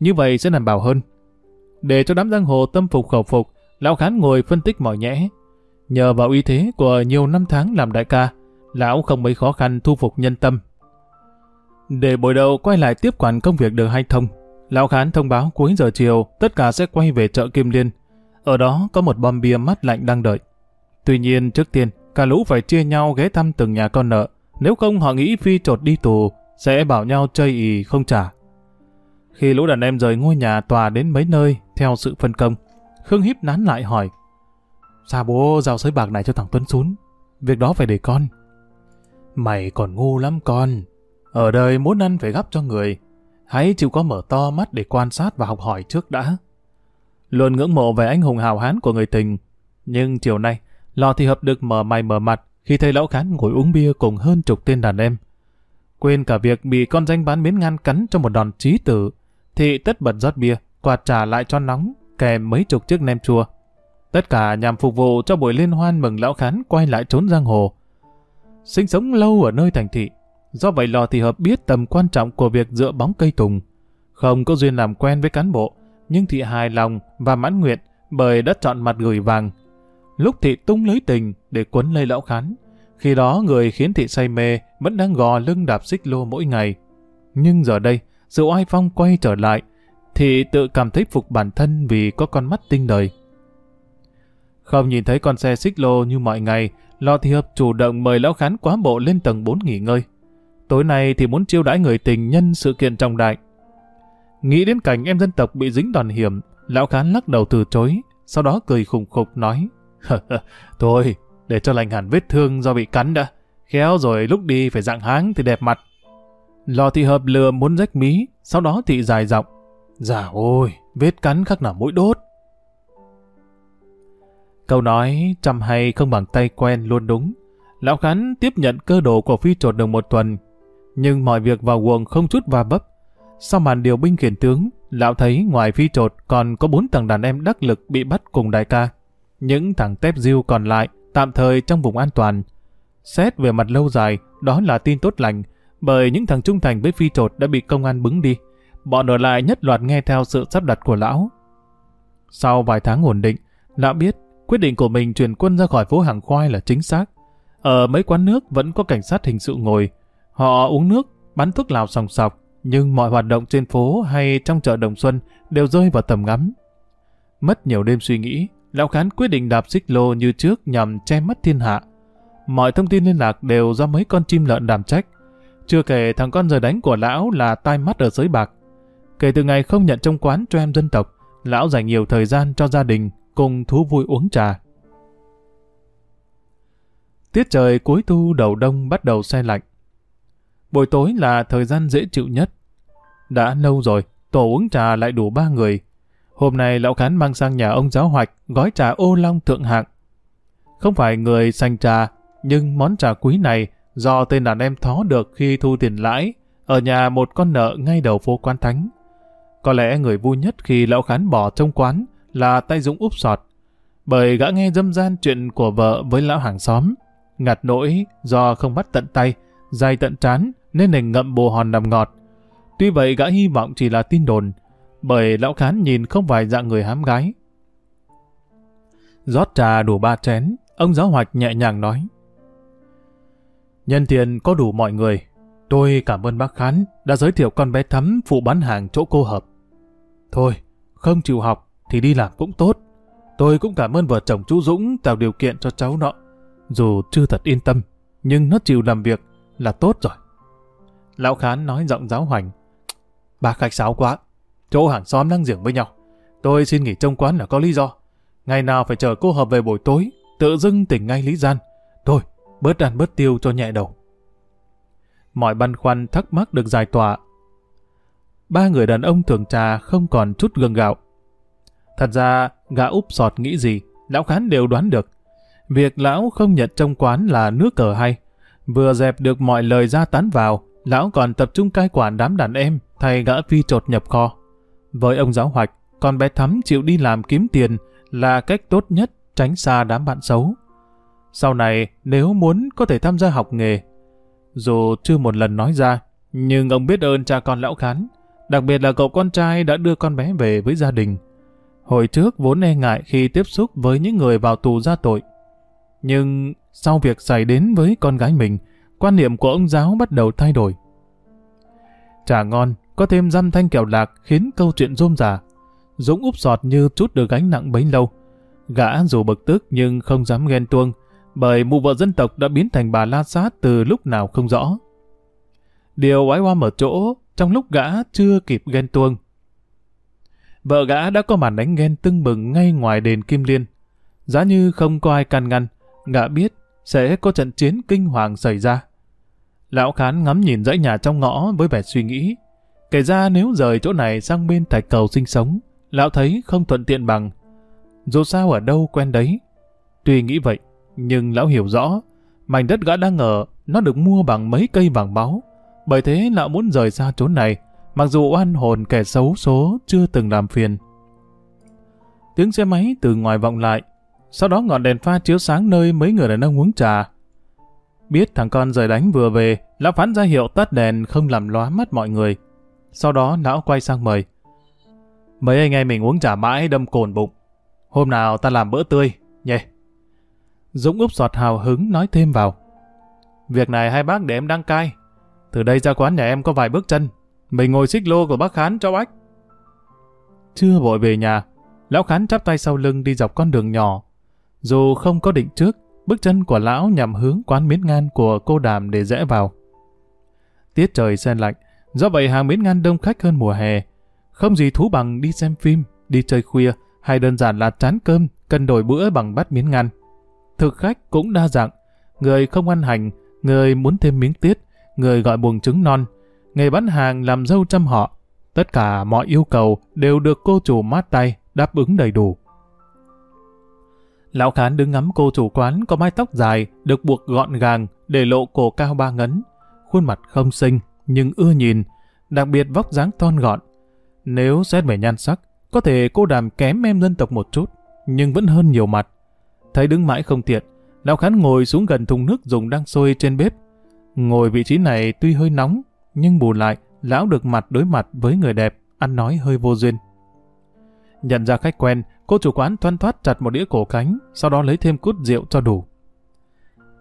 Như vậy sẽ đảm bảo hơn. Để cho đám giang hồ tâm phục khẩu phục, Lão Khán ngồi phân tích mỏi nhẽ. Nhờ vào uy thế của nhiều năm tháng làm đại ca, Lão không mấy khó khăn thu phục nhân tâm. Để buổi đầu quay lại tiếp quản công việc đường hay thông, Lão Khán thông báo cuối giờ chiều tất cả sẽ quay về chợ Kim Liên. Ở đó có một bom bia mắt lạnh đang đợi. Tuy nhiên trước tiên, cả lũ phải chia nhau ghé thăm từng nhà con nợ. Nếu không họ nghĩ phi trột đi tù, sẽ bảo nhau chơi ý không trả. Khi lũ đàn em rời ngôi nhà tòa đến mấy nơi theo sự phân công, Khương Híp nán lại hỏi Sao bố giao sới bạc này cho thằng Tuấn xuống? Việc đó phải để con. Mày còn ngu lắm con. Ở đời muốn ăn phải gấp cho người. Hãy chịu có mở to mắt để quan sát và học hỏi trước đã. Luôn ngưỡng mộ về anh hùng hào hán của người tình. Nhưng chiều nay, lò thì hợp được mở mày mở mặt khi thấy lão khán ngồi uống bia cùng hơn chục tên đàn em. Quên cả việc bị con danh bán miến ngan cắn trong một đòn trí tử, thị tất bật rót bia, quạt trà lại cho nóng, kèm mấy chục chiếc nem chua. Tất cả nhằm phục vụ cho buổi liên hoan mừng lão khán quay lại trốn giang hồ. Sinh sống lâu ở nơi thành thị, Do vậy lò thị hợp biết tầm quan trọng của việc dựa bóng cây tùng. Không có duyên làm quen với cán bộ, nhưng thị hài lòng và mãn nguyện bởi đã chọn mặt gửi vàng. Lúc thị tung lưới tình để quấn lây lão khán, khi đó người khiến thị say mê vẫn đang gò lưng đạp xích lô mỗi ngày. Nhưng giờ đây, sự oai phong quay trở lại, thì tự cảm thấy phục bản thân vì có con mắt tinh đời. Không nhìn thấy con xe xích lô như mọi ngày, Lò Thị Hợp chủ động mời Lão Khán quá bộ lên tầng 4 nghỉ ngơi. Tối nay thì muốn chiêu đãi người tình nhân sự kiện trọng đại. Nghĩ đến cảnh em dân tộc bị dính đòn hiểm, Lão Khán lắc đầu từ chối, sau đó cười khùng khục nói Thôi, để cho lành hẳn vết thương do bị cắn đã. Khéo rồi lúc đi phải dạng háng thì đẹp mặt. Lò thị hợp lừa muốn rách mí, sau đó thị dài giọng. Dạ ôi, vết cắn khắc nào mũi đốt. Câu nói chăm hay không bằng tay quen luôn đúng. Lão Khán tiếp nhận cơ đồ của phi trột được một tuần, nhưng mọi việc vào guồng không chút va bấp. Sau màn điều binh khiển tướng, lão thấy ngoài phi trột còn có bốn thằng đàn em đắc lực bị bắt cùng đại ca. Những thằng tép diêu còn lại tạm thời trong vùng an toàn. Xét về mặt lâu dài, đó là tin tốt lành, bởi những thằng trung thành với phi trột đã bị công an bứng đi. Bọn ở lại nhất loạt nghe theo sự sắp đặt của lão. Sau vài tháng ổn định, lão biết quyết định của mình chuyển quân ra khỏi phố hàng khoai là chính xác. Ở mấy quán nước vẫn có cảnh sát hình sự ngồi. Họ uống nước, bắn thuốc lào sòng sọc, nhưng mọi hoạt động trên phố hay trong chợ Đồng Xuân đều rơi vào tầm ngắm. Mất nhiều đêm suy nghĩ, Lão Khán quyết định đạp xích lô như trước nhằm che mắt thiên hạ. Mọi thông tin liên lạc đều do mấy con chim lợn đảm trách. Chưa kể thằng con giờ đánh của lão là tai mắt ở giới bạc. Kể từ ngày không nhận trong quán cho em dân tộc, lão dành nhiều thời gian cho gia đình cùng thú vui uống trà. Tiết trời cuối thu đầu đông bắt đầu xe lạnh. Buổi tối là thời gian dễ chịu nhất. Đã lâu rồi, tổ uống trà lại đủ ba người. Hôm nay lão khán mang sang nhà ông giáo hoạch gói trà ô long thượng hạng. Không phải người sành trà, nhưng món trà quý này do tên đàn em thó được khi thu tiền lãi ở nhà một con nợ ngay đầu phố quán thánh. Có lẽ người vui nhất khi lão khán bỏ trong quán là tay Dũng úp sọt, bởi gã nghe dâm gian chuyện của vợ với lão hàng xóm. Ngặt nỗi do không bắt tận tay, dài tận trán nên nành ngậm bồ hòn nằm ngọt. Tuy vậy gã hy vọng chỉ là tin đồn, bởi lão khán nhìn không phải dạng người hám gái. rót trà đủ ba chén, ông giáo hoạch nhẹ nhàng nói. Nhân tiền có đủ mọi người. Tôi cảm ơn bác Khán đã giới thiệu con bé Thắm phụ bán hàng chỗ cô hợp. Thôi, không chịu học thì đi làm cũng tốt. Tôi cũng cảm ơn vợ chồng chú Dũng tạo điều kiện cho cháu nọ. Dù chưa thật yên tâm, nhưng nó chịu làm việc là tốt rồi. Lão Khán nói giọng giáo hoành. Bà khách sáo quá, chỗ hàng xóm đang giềng với nhau. Tôi xin nghỉ trong quán là có lý do. Ngày nào phải chờ cô hợp về buổi tối, tự dưng tỉnh ngay lý gian. Thôi, bớt ăn bớt tiêu cho nhẹ đầu. Mọi băn khoăn thắc mắc được giải tỏa. Ba người đàn ông thường trà không còn chút gừng gạo. Thật ra, gã úp sọt nghĩ gì, lão khán đều đoán được. Việc lão không nhận trong quán là nước cờ hay. Vừa dẹp được mọi lời ra tán vào, lão còn tập trung cai quản đám đàn em, thay gã phi trột nhập kho. Với ông giáo hoạch, con bé Thắm chịu đi làm kiếm tiền là cách tốt nhất tránh xa đám bạn xấu. Sau này, nếu muốn có thể tham gia học nghề, dù chưa một lần nói ra, nhưng ông biết ơn cha con lão khán, đặc biệt là cậu con trai đã đưa con bé về với gia đình. Hồi trước vốn e ngại khi tiếp xúc với những người vào tù ra tội. Nhưng sau việc xảy đến với con gái mình, quan niệm của ông giáo bắt đầu thay đổi. Trà ngon, có thêm răm thanh kẹo lạc khiến câu chuyện rôm rả. Dũng úp sọt như chút được gánh nặng bấy lâu. Gã dù bực tức nhưng không dám ghen tuông, bởi mụ vợ dân tộc đã biến thành bà la sát từ lúc nào không rõ. Điều oái oăm ở chỗ, trong lúc gã chưa kịp ghen tuông. Vợ gã đã có màn đánh ghen tưng bừng ngay ngoài đền Kim Liên. Giá như không có ai can ngăn, gã biết sẽ có trận chiến kinh hoàng xảy ra. Lão Khán ngắm nhìn dãy nhà trong ngõ với vẻ suy nghĩ. Kể ra nếu rời chỗ này sang bên thạch cầu sinh sống, lão thấy không thuận tiện bằng. Dù sao ở đâu quen đấy. Tuy nghĩ vậy, nhưng lão hiểu rõ, mảnh đất gã đang ở, nó được mua bằng mấy cây vàng máu Bởi thế lão muốn rời xa chỗ này, mặc dù oan hồn kẻ xấu số chưa từng làm phiền. Tiếng xe máy từ ngoài vọng lại, sau đó ngọn đèn pha chiếu sáng nơi mấy người đàn ông uống trà. Biết thằng con rời đánh vừa về, lão phán ra hiệu tắt đèn không làm lóa mắt mọi người. Sau đó lão quay sang mời. Mấy anh em mình uống trà mãi đâm cồn bụng. Hôm nào ta làm bữa tươi, nhé. Dũng úp sọt hào hứng nói thêm vào. Việc này hai bác để em đăng cai. Từ đây ra quán nhà em có vài bước chân. Mình ngồi xích lô của bác Khán cho ách. Chưa vội về nhà, lão Khán chắp tay sau lưng đi dọc con đường nhỏ. Dù không có định trước, bước chân của lão nhằm hướng quán miến ngan của cô đàm để rẽ vào. Tiết trời xe lạnh, do vậy hàng miến ngan đông khách hơn mùa hè. Không gì thú bằng đi xem phim, đi chơi khuya, hay đơn giản là chán cơm, cần đổi bữa bằng bát miến ngan. Thực khách cũng đa dạng, người không ăn hành, người muốn thêm miếng tiết, người gọi buồng trứng non, người bán hàng làm dâu trăm họ. Tất cả mọi yêu cầu đều được cô chủ mát tay, đáp ứng đầy đủ. Lão Khán đứng ngắm cô chủ quán có mái tóc dài, được buộc gọn gàng, để lộ cổ cao ba ngấn. Khuôn mặt không xinh, nhưng ưa nhìn, đặc biệt vóc dáng thon gọn. Nếu xét về nhan sắc, có thể cô đàm kém em dân tộc một chút, nhưng vẫn hơn nhiều mặt. Thấy đứng mãi không tiện, Lão Khán ngồi xuống gần thùng nước dùng đang sôi trên bếp. Ngồi vị trí này tuy hơi nóng, nhưng bù lại, lão được mặt đối mặt với người đẹp, ăn nói hơi vô duyên. Nhận ra khách quen, cô chủ quán thoăn thoát chặt một đĩa cổ cánh, sau đó lấy thêm cút rượu cho đủ.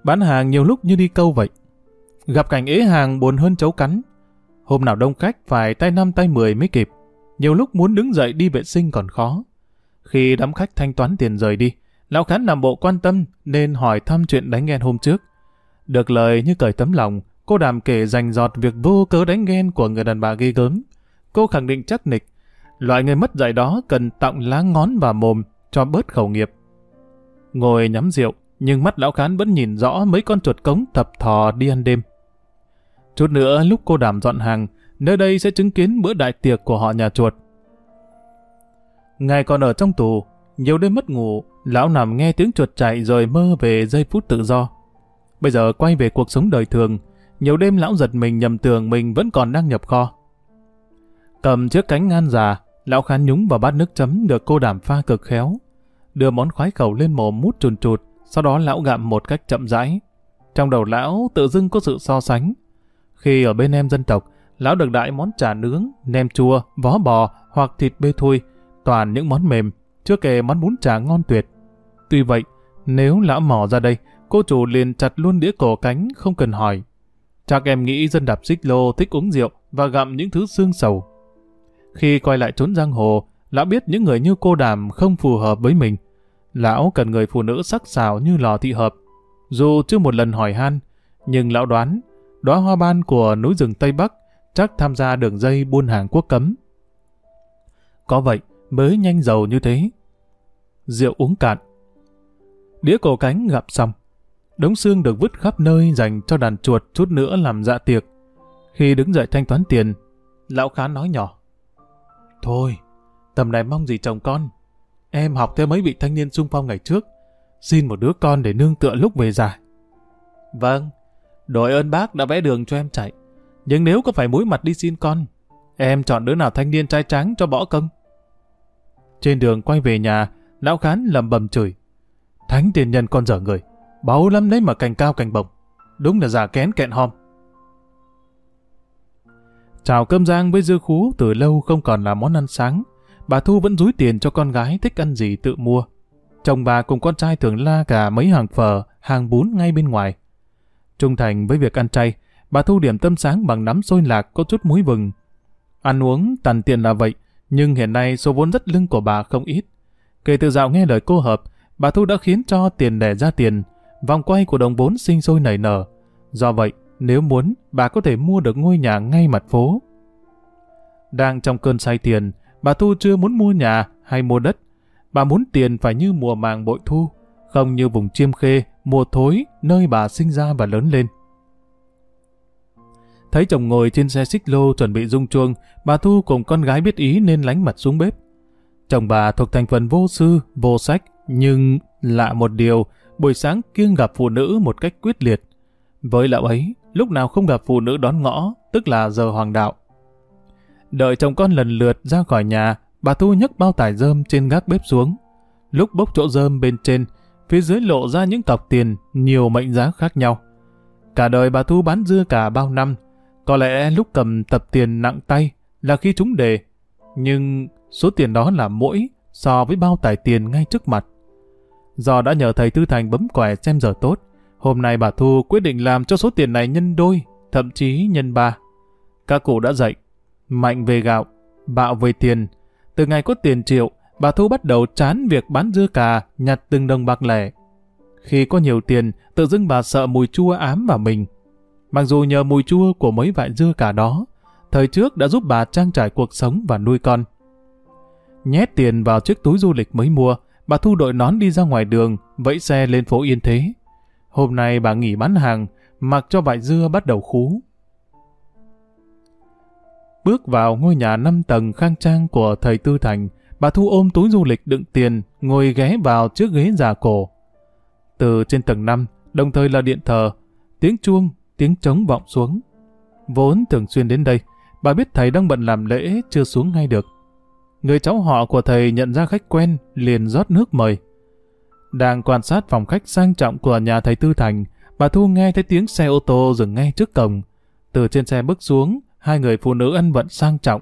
Bán hàng nhiều lúc như đi câu vậy. Gặp cảnh ế hàng buồn hơn chấu cắn. Hôm nào đông khách phải tay năm tay mười mới kịp. Nhiều lúc muốn đứng dậy đi vệ sinh còn khó. Khi đám khách thanh toán tiền rời đi, lão khán làm bộ quan tâm nên hỏi thăm chuyện đánh ghen hôm trước. Được lời như cởi tấm lòng, cô đàm kể rành giọt việc vô cớ đánh ghen của người đàn bà ghi gớm. Cô khẳng định chắc nịch, loại người mất dạy đó cần tọng lá ngón và mồm cho bớt khẩu nghiệp. Ngồi nhắm rượu, nhưng mắt lão khán vẫn nhìn rõ mấy con chuột cống tập thò đi ăn đêm. Chút nữa lúc cô đàm dọn hàng, nơi đây sẽ chứng kiến bữa đại tiệc của họ nhà chuột. Ngày còn ở trong tù, nhiều đêm mất ngủ, lão nằm nghe tiếng chuột chạy rồi mơ về giây phút tự do. Bây giờ quay về cuộc sống đời thường, nhiều đêm lão giật mình nhầm tưởng mình vẫn còn đang nhập kho. Cầm chiếc cánh ngan già, lão khán nhúng vào bát nước chấm được cô đảm pha cực khéo. Đưa món khoái khẩu lên mồm mút chùn chụt, sau đó lão gặm một cách chậm rãi. Trong đầu lão tự dưng có sự so sánh. Khi ở bên em dân tộc, lão được đại món chả nướng, nem chua, vó bò hoặc thịt bê thui, toàn những món mềm, chưa kể món bún chả ngon tuyệt. Tuy vậy, nếu lão mò ra đây, cô chủ liền chặt luôn đĩa cổ cánh không cần hỏi. Chắc em nghĩ dân đạp xích lô thích uống rượu và gặm những thứ xương sầu. Khi quay lại trốn giang hồ, lão biết những người như cô đàm không phù hợp với mình. Lão cần người phụ nữ sắc sảo như lò thị hợp. Dù chưa một lần hỏi han, nhưng lão đoán, đóa hoa ban của núi rừng Tây Bắc chắc tham gia đường dây buôn hàng quốc cấm. Có vậy mới nhanh giàu như thế. Rượu uống cạn. Đĩa cổ cánh gặp xong. Đống xương được vứt khắp nơi dành cho đàn chuột chút nữa làm dạ tiệc. Khi đứng dậy thanh toán tiền, lão khá nói nhỏ. Thôi, tầm này mong gì chồng con. Em học theo mấy vị thanh niên sung phong ngày trước. Xin một đứa con để nương tựa lúc về già. Vâng, đội ơn bác đã vẽ đường cho em chạy. Nhưng nếu có phải mũi mặt đi xin con, em chọn đứa nào thanh niên trai trắng cho bỏ công. Trên đường quay về nhà, lão khán lầm bầm chửi. Thánh tiền nhân con dở người, báu lắm đấy mà cành cao cành bồng. Đúng là già kén kẹn hòm Chào cơm rang với dưa khú từ lâu không còn là món ăn sáng. Bà Thu vẫn rúi tiền cho con gái thích ăn gì tự mua. Chồng bà cùng con trai thường la cả mấy hàng phở, hàng bún ngay bên ngoài. Trung thành với việc ăn chay, bà Thu điểm tâm sáng bằng nắm xôi lạc có chút muối vừng. Ăn uống tàn tiền là vậy, nhưng hiện nay số vốn rất lưng của bà không ít. Kể từ dạo nghe lời cô hợp, bà Thu đã khiến cho tiền đẻ ra tiền, vòng quay của đồng vốn sinh sôi nảy nở. Do vậy, nếu muốn, bà có thể mua được ngôi nhà ngay mặt phố. Đang trong cơn say tiền, bà Thu chưa muốn mua nhà hay mua đất. Bà muốn tiền phải như mùa màng bội thu, không như vùng chiêm khê, mùa thối, nơi bà sinh ra và lớn lên. Thấy chồng ngồi trên xe xích lô chuẩn bị rung chuông, bà Thu cùng con gái biết ý nên lánh mặt xuống bếp. Chồng bà thuộc thành phần vô sư, vô sách, nhưng lạ một điều, buổi sáng kiêng gặp phụ nữ một cách quyết liệt. Với lão ấy, lúc nào không gặp phụ nữ đón ngõ, tức là giờ hoàng đạo. Đợi chồng con lần lượt ra khỏi nhà, bà Thu nhấc bao tải rơm trên gác bếp xuống. Lúc bốc chỗ rơm bên trên, phía dưới lộ ra những cọc tiền, nhiều mệnh giá khác nhau. Cả đời bà Thu bán dưa cả bao năm, có lẽ lúc cầm tập tiền nặng tay là khi chúng đề. Nhưng số tiền đó là mỗi so với bao tài tiền ngay trước mặt. Do đã nhờ thầy Tư Thành bấm quẻ xem giờ tốt, hôm nay bà Thu quyết định làm cho số tiền này nhân đôi, thậm chí nhân ba. Các cụ đã dạy, mạnh về gạo, bạo về tiền. Từ ngày có tiền triệu, bà Thu bắt đầu chán việc bán dưa cà, nhặt từng đồng bạc lẻ. Khi có nhiều tiền, tự dưng bà sợ mùi chua ám vào mình. Mặc dù nhờ mùi chua của mấy vại dưa cà đó, thời trước đã giúp bà trang trải cuộc sống và nuôi con. Nhét tiền vào chiếc túi du lịch mới mua, bà Thu đội nón đi ra ngoài đường, vẫy xe lên phố Yên Thế. Hôm nay bà nghỉ bán hàng, mặc cho vại dưa bắt đầu khú. Bước vào ngôi nhà 5 tầng khang trang của thầy Tư Thành, bà Thu ôm túi du lịch đựng tiền, ngồi ghé vào chiếc ghế già cổ. Từ trên tầng 5, đồng thời là điện thờ, tiếng chuông, tiếng trống vọng xuống. Vốn thường xuyên đến đây, bà biết thầy đang bận làm lễ, chưa xuống ngay được. Người cháu họ của thầy nhận ra khách quen, liền rót nước mời. Đang quan sát phòng khách sang trọng của nhà thầy Tư Thành, bà Thu nghe thấy tiếng xe ô tô dừng ngay trước cổng. Từ trên xe bước xuống, hai người phụ nữ ăn vận sang trọng.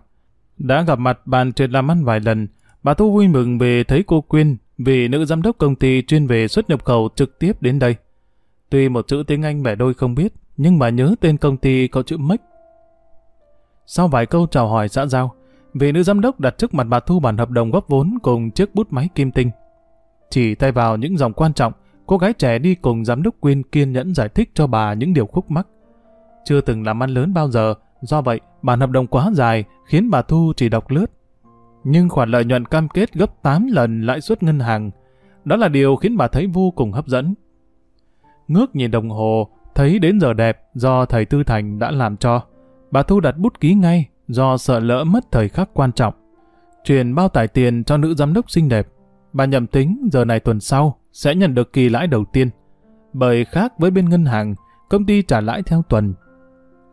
Đã gặp mặt bàn chuyện làm ăn vài lần, bà Thu vui mừng về thấy cô Quyên, vì nữ giám đốc công ty chuyên về xuất nhập khẩu trực tiếp đến đây. Tuy một chữ tiếng Anh bẻ đôi không biết, nhưng bà nhớ tên công ty có chữ Mếch. Sau vài câu chào hỏi xã giao, vị nữ giám đốc đặt trước mặt bà Thu bản hợp đồng góp vốn cùng chiếc bút máy kim tinh. Chỉ tay vào những dòng quan trọng, cô gái trẻ đi cùng giám đốc Quyên kiên nhẫn giải thích cho bà những điều khúc mắc. Chưa từng làm ăn lớn bao giờ, do vậy bản hợp đồng quá dài khiến bà Thu chỉ đọc lướt. Nhưng khoản lợi nhuận cam kết gấp 8 lần lãi suất ngân hàng. Đó là điều khiến bà thấy vô cùng hấp dẫn. Ngước nhìn đồng hồ, thấy đến giờ đẹp do thầy Tư Thành đã làm cho. Bà Thu đặt bút ký ngay do sợ lỡ mất thời khắc quan trọng. truyền bao tải tiền cho nữ giám đốc xinh đẹp. Bà nhầm tính giờ này tuần sau sẽ nhận được kỳ lãi đầu tiên. Bởi khác với bên ngân hàng, công ty trả lãi theo tuần.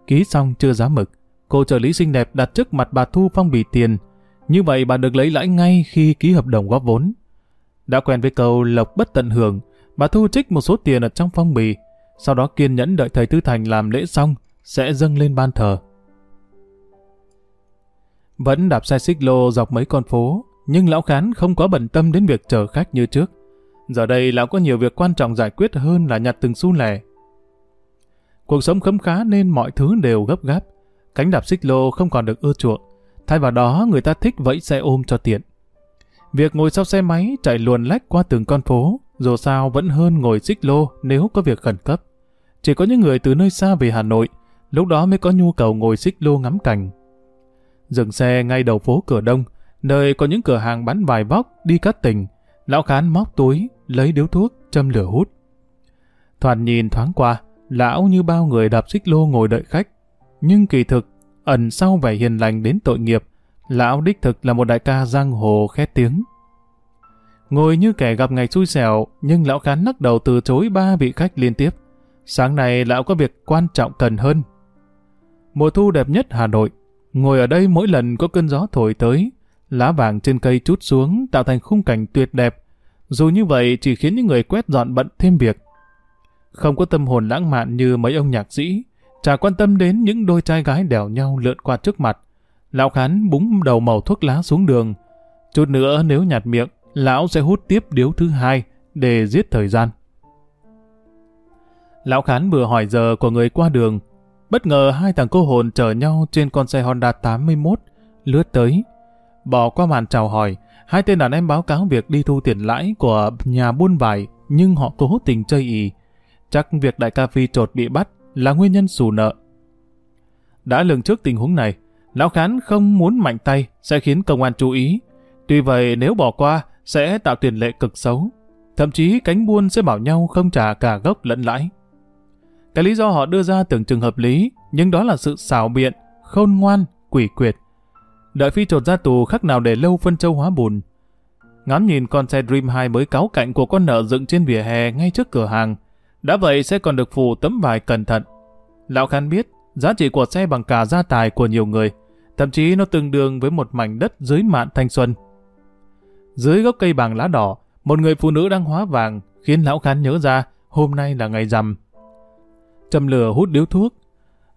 Ký xong chưa giá mực, cô trợ lý xinh đẹp đặt trước mặt bà Thu phong bì tiền. Như vậy bà được lấy lãi ngay khi ký hợp đồng góp vốn. Đã quen với câu lộc bất tận hưởng, bà Thu trích một số tiền ở trong phong bì, sau đó kiên nhẫn đợi thầy Tư Thành làm lễ xong, sẽ dâng lên ban thờ. Vẫn đạp xe xích lô dọc mấy con phố, nhưng lão khán không có bận tâm đến việc chờ khách như trước. Giờ đây lão có nhiều việc quan trọng giải quyết hơn là nhặt từng xu lẻ. Cuộc sống khấm khá nên mọi thứ đều gấp gáp. Cánh đạp xích lô không còn được ưa chuộng. Thay vào đó người ta thích vẫy xe ôm cho tiện. Việc ngồi sau xe máy chạy luồn lách qua từng con phố, dù sao vẫn hơn ngồi xích lô nếu có việc khẩn cấp. Chỉ có những người từ nơi xa về Hà Nội, lúc đó mới có nhu cầu ngồi xích lô ngắm cảnh. Dừng xe ngay đầu phố cửa đông, nơi có những cửa hàng bán vài vóc đi các tỉnh. Lão Khán móc túi, lấy điếu thuốc, châm lửa hút. Thoạt nhìn thoáng qua, lão như bao người đạp xích lô ngồi đợi khách. Nhưng kỳ thực, ẩn sau vẻ hiền lành đến tội nghiệp, lão đích thực là một đại ca giang hồ khét tiếng. Ngồi như kẻ gặp ngày xui xẻo, nhưng lão khán lắc đầu từ chối ba vị khách liên tiếp. Sáng nay lão có việc quan trọng cần hơn. Mùa thu đẹp nhất Hà Nội, ngồi ở đây mỗi lần có cơn gió thổi tới, lá vàng trên cây chút xuống tạo thành khung cảnh tuyệt đẹp. Dù như vậy chỉ khiến những người quét dọn bận thêm việc. Không có tâm hồn lãng mạn như mấy ông nhạc sĩ, chả quan tâm đến những đôi trai gái đèo nhau lượn qua trước mặt. Lão Khán búng đầu màu thuốc lá xuống đường. Chút nữa nếu nhạt miệng, lão sẽ hút tiếp điếu thứ hai để giết thời gian. Lão Khán vừa hỏi giờ của người qua đường. Bất ngờ hai thằng cô hồn chở nhau trên con xe Honda 81, lướt tới. Bỏ qua màn chào hỏi, hai tên đàn em báo cáo việc đi thu tiền lãi của nhà buôn vải, nhưng họ cố tình chơi ý. Chắc việc đại ca Phi trột bị bắt là nguyên nhân xù nợ. Đã lường trước tình huống này, Lão Khán không muốn mạnh tay sẽ khiến công an chú ý. Tuy vậy nếu bỏ qua sẽ tạo tiền lệ cực xấu. Thậm chí cánh buôn sẽ bảo nhau không trả cả gốc lẫn lãi. Cái lý do họ đưa ra tưởng chừng hợp lý, nhưng đó là sự xảo biện, khôn ngoan, quỷ quyệt. Đợi phi trột ra tù khắc nào để lâu phân châu hóa bùn. Ngắm nhìn con xe Dream 2 mới cáo cạnh của con nợ dựng trên vỉa hè ngay trước cửa hàng. Đã vậy sẽ còn được phủ tấm vải cẩn thận. Lão Khan biết, giá trị của xe bằng cả gia tài của nhiều người. Thậm chí nó tương đương với một mảnh đất dưới mạn thanh xuân. Dưới gốc cây bàng lá đỏ, một người phụ nữ đang hóa vàng, khiến lão Khan nhớ ra hôm nay là ngày rằm. Châm lửa hút điếu thuốc,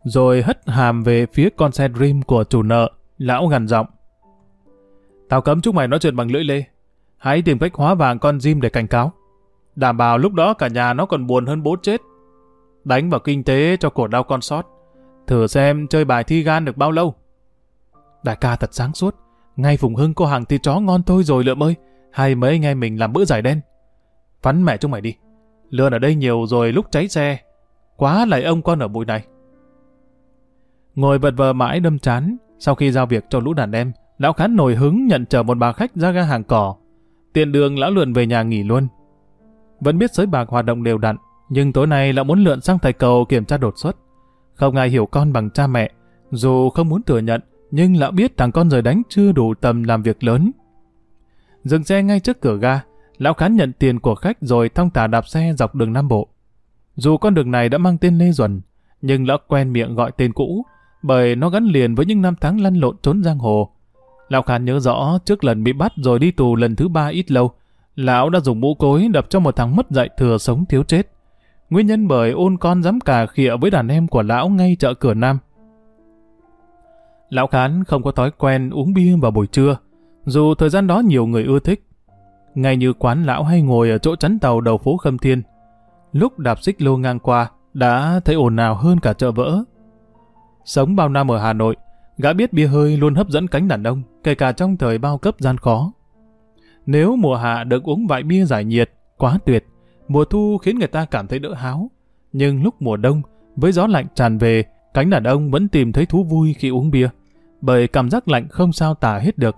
rồi hất hàm về phía con xe Dream của chủ nợ, lão gằn giọng. Tao cấm chúng mày nói chuyện bằng lưỡi lê. Hãy tìm cách hóa vàng con Jim để cảnh cáo. Đảm bảo lúc đó cả nhà nó còn buồn hơn bố chết. Đánh vào kinh tế cho cổ đau con sót. Thử xem chơi bài thi gan được bao lâu. Đại ca thật sáng suốt. Ngay Phùng Hưng có hàng thịt chó ngon thôi rồi lượm ơi. Hay mấy anh em mình làm bữa giải đen. Phắn mẹ chúng mày đi. Lươn ở đây nhiều rồi lúc cháy xe. Quá lại ông con ở bụi này. Ngồi vật vờ mãi đâm chán. Sau khi giao việc cho lũ đàn em, lão khán nổi hứng nhận chở một bà khách ra ga hàng cỏ. Tiện đường lão lượn về nhà nghỉ luôn. Vẫn biết sới bạc hoạt động đều đặn, nhưng tối nay lão muốn lượn sang thầy cầu kiểm tra đột xuất. Không ai hiểu con bằng cha mẹ, dù không muốn thừa nhận, nhưng lão biết thằng con rời đánh chưa đủ tầm làm việc lớn. Dừng xe ngay trước cửa ga, lão khán nhận tiền của khách rồi thong thả đạp xe dọc đường Nam Bộ. Dù con đường này đã mang tên Lê Duẩn, nhưng lão quen miệng gọi tên cũ, bởi nó gắn liền với những năm tháng lăn lộn trốn giang hồ. Lão khán nhớ rõ trước lần bị bắt rồi đi tù lần thứ ba ít lâu, lão đã dùng mũ cối đập cho một thằng mất dạy thừa sống thiếu chết. Nguyên nhân bởi ôn con dám cà khịa với đàn em của lão ngay chợ cửa Nam. Lão Khán không có thói quen uống bia vào buổi trưa, dù thời gian đó nhiều người ưa thích. Ngay như quán lão hay ngồi ở chỗ chắn tàu đầu phố Khâm Thiên. Lúc đạp xích lô ngang qua, đã thấy ồn ào hơn cả chợ vỡ. Sống bao năm ở Hà Nội, gã biết bia hơi luôn hấp dẫn cánh đàn ông, kể cả trong thời bao cấp gian khó. Nếu mùa hạ được uống vài bia giải nhiệt, quá tuyệt, mùa thu khiến người ta cảm thấy đỡ háo. Nhưng lúc mùa đông, với gió lạnh tràn về, cánh đàn ông vẫn tìm thấy thú vui khi uống bia, bởi cảm giác lạnh không sao tả hết được.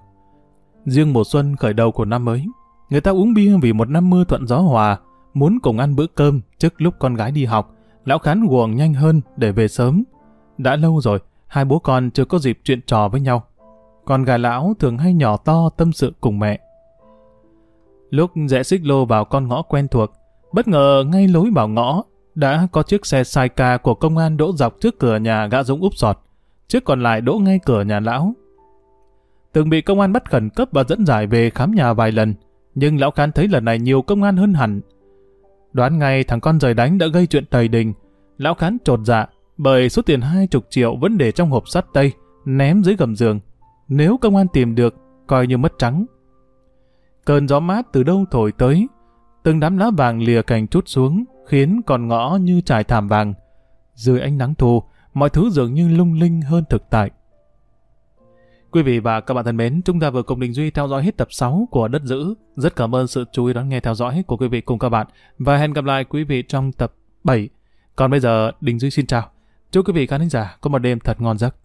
Riêng mùa xuân khởi đầu của năm mới, người ta uống bia vì một năm mưa thuận gió hòa, muốn cùng ăn bữa cơm trước lúc con gái đi học, lão khán guồng nhanh hơn để về sớm. Đã lâu rồi, hai bố con chưa có dịp chuyện trò với nhau. Con gà lão thường hay nhỏ to tâm sự cùng mẹ. Lúc rẽ xích lô vào con ngõ quen thuộc, bất ngờ ngay lối vào ngõ đã có chiếc xe sai ca của công an đỗ dọc trước cửa nhà gã Dũng úp sọt, chiếc còn lại đỗ ngay cửa nhà lão. Từng bị công an bắt khẩn cấp và dẫn giải về khám nhà vài lần, nhưng lão khán thấy lần này nhiều công an hơn hẳn. Đoán ngay thằng con rời đánh đã gây chuyện tày đình, lão khán trột dạ bởi số tiền hai chục triệu vẫn để trong hộp sắt tây, ném dưới gầm giường. Nếu công an tìm được, coi như mất trắng. Cơn gió mát từ đâu thổi tới, từng đám lá vàng lìa cành chút xuống, khiến con ngõ như trải thảm vàng. Dưới ánh nắng thù, mọi thứ dường như lung linh hơn thực tại. Quý vị và các bạn thân mến, chúng ta vừa cùng Đình Duy theo dõi hết tập 6 của Đất Dữ. Rất cảm ơn sự chú ý đón nghe theo dõi của quý vị cùng các bạn. Và hẹn gặp lại quý vị trong tập 7. Còn bây giờ, Đình Duy xin chào. Chúc quý vị khán giả có một đêm thật ngon giấc.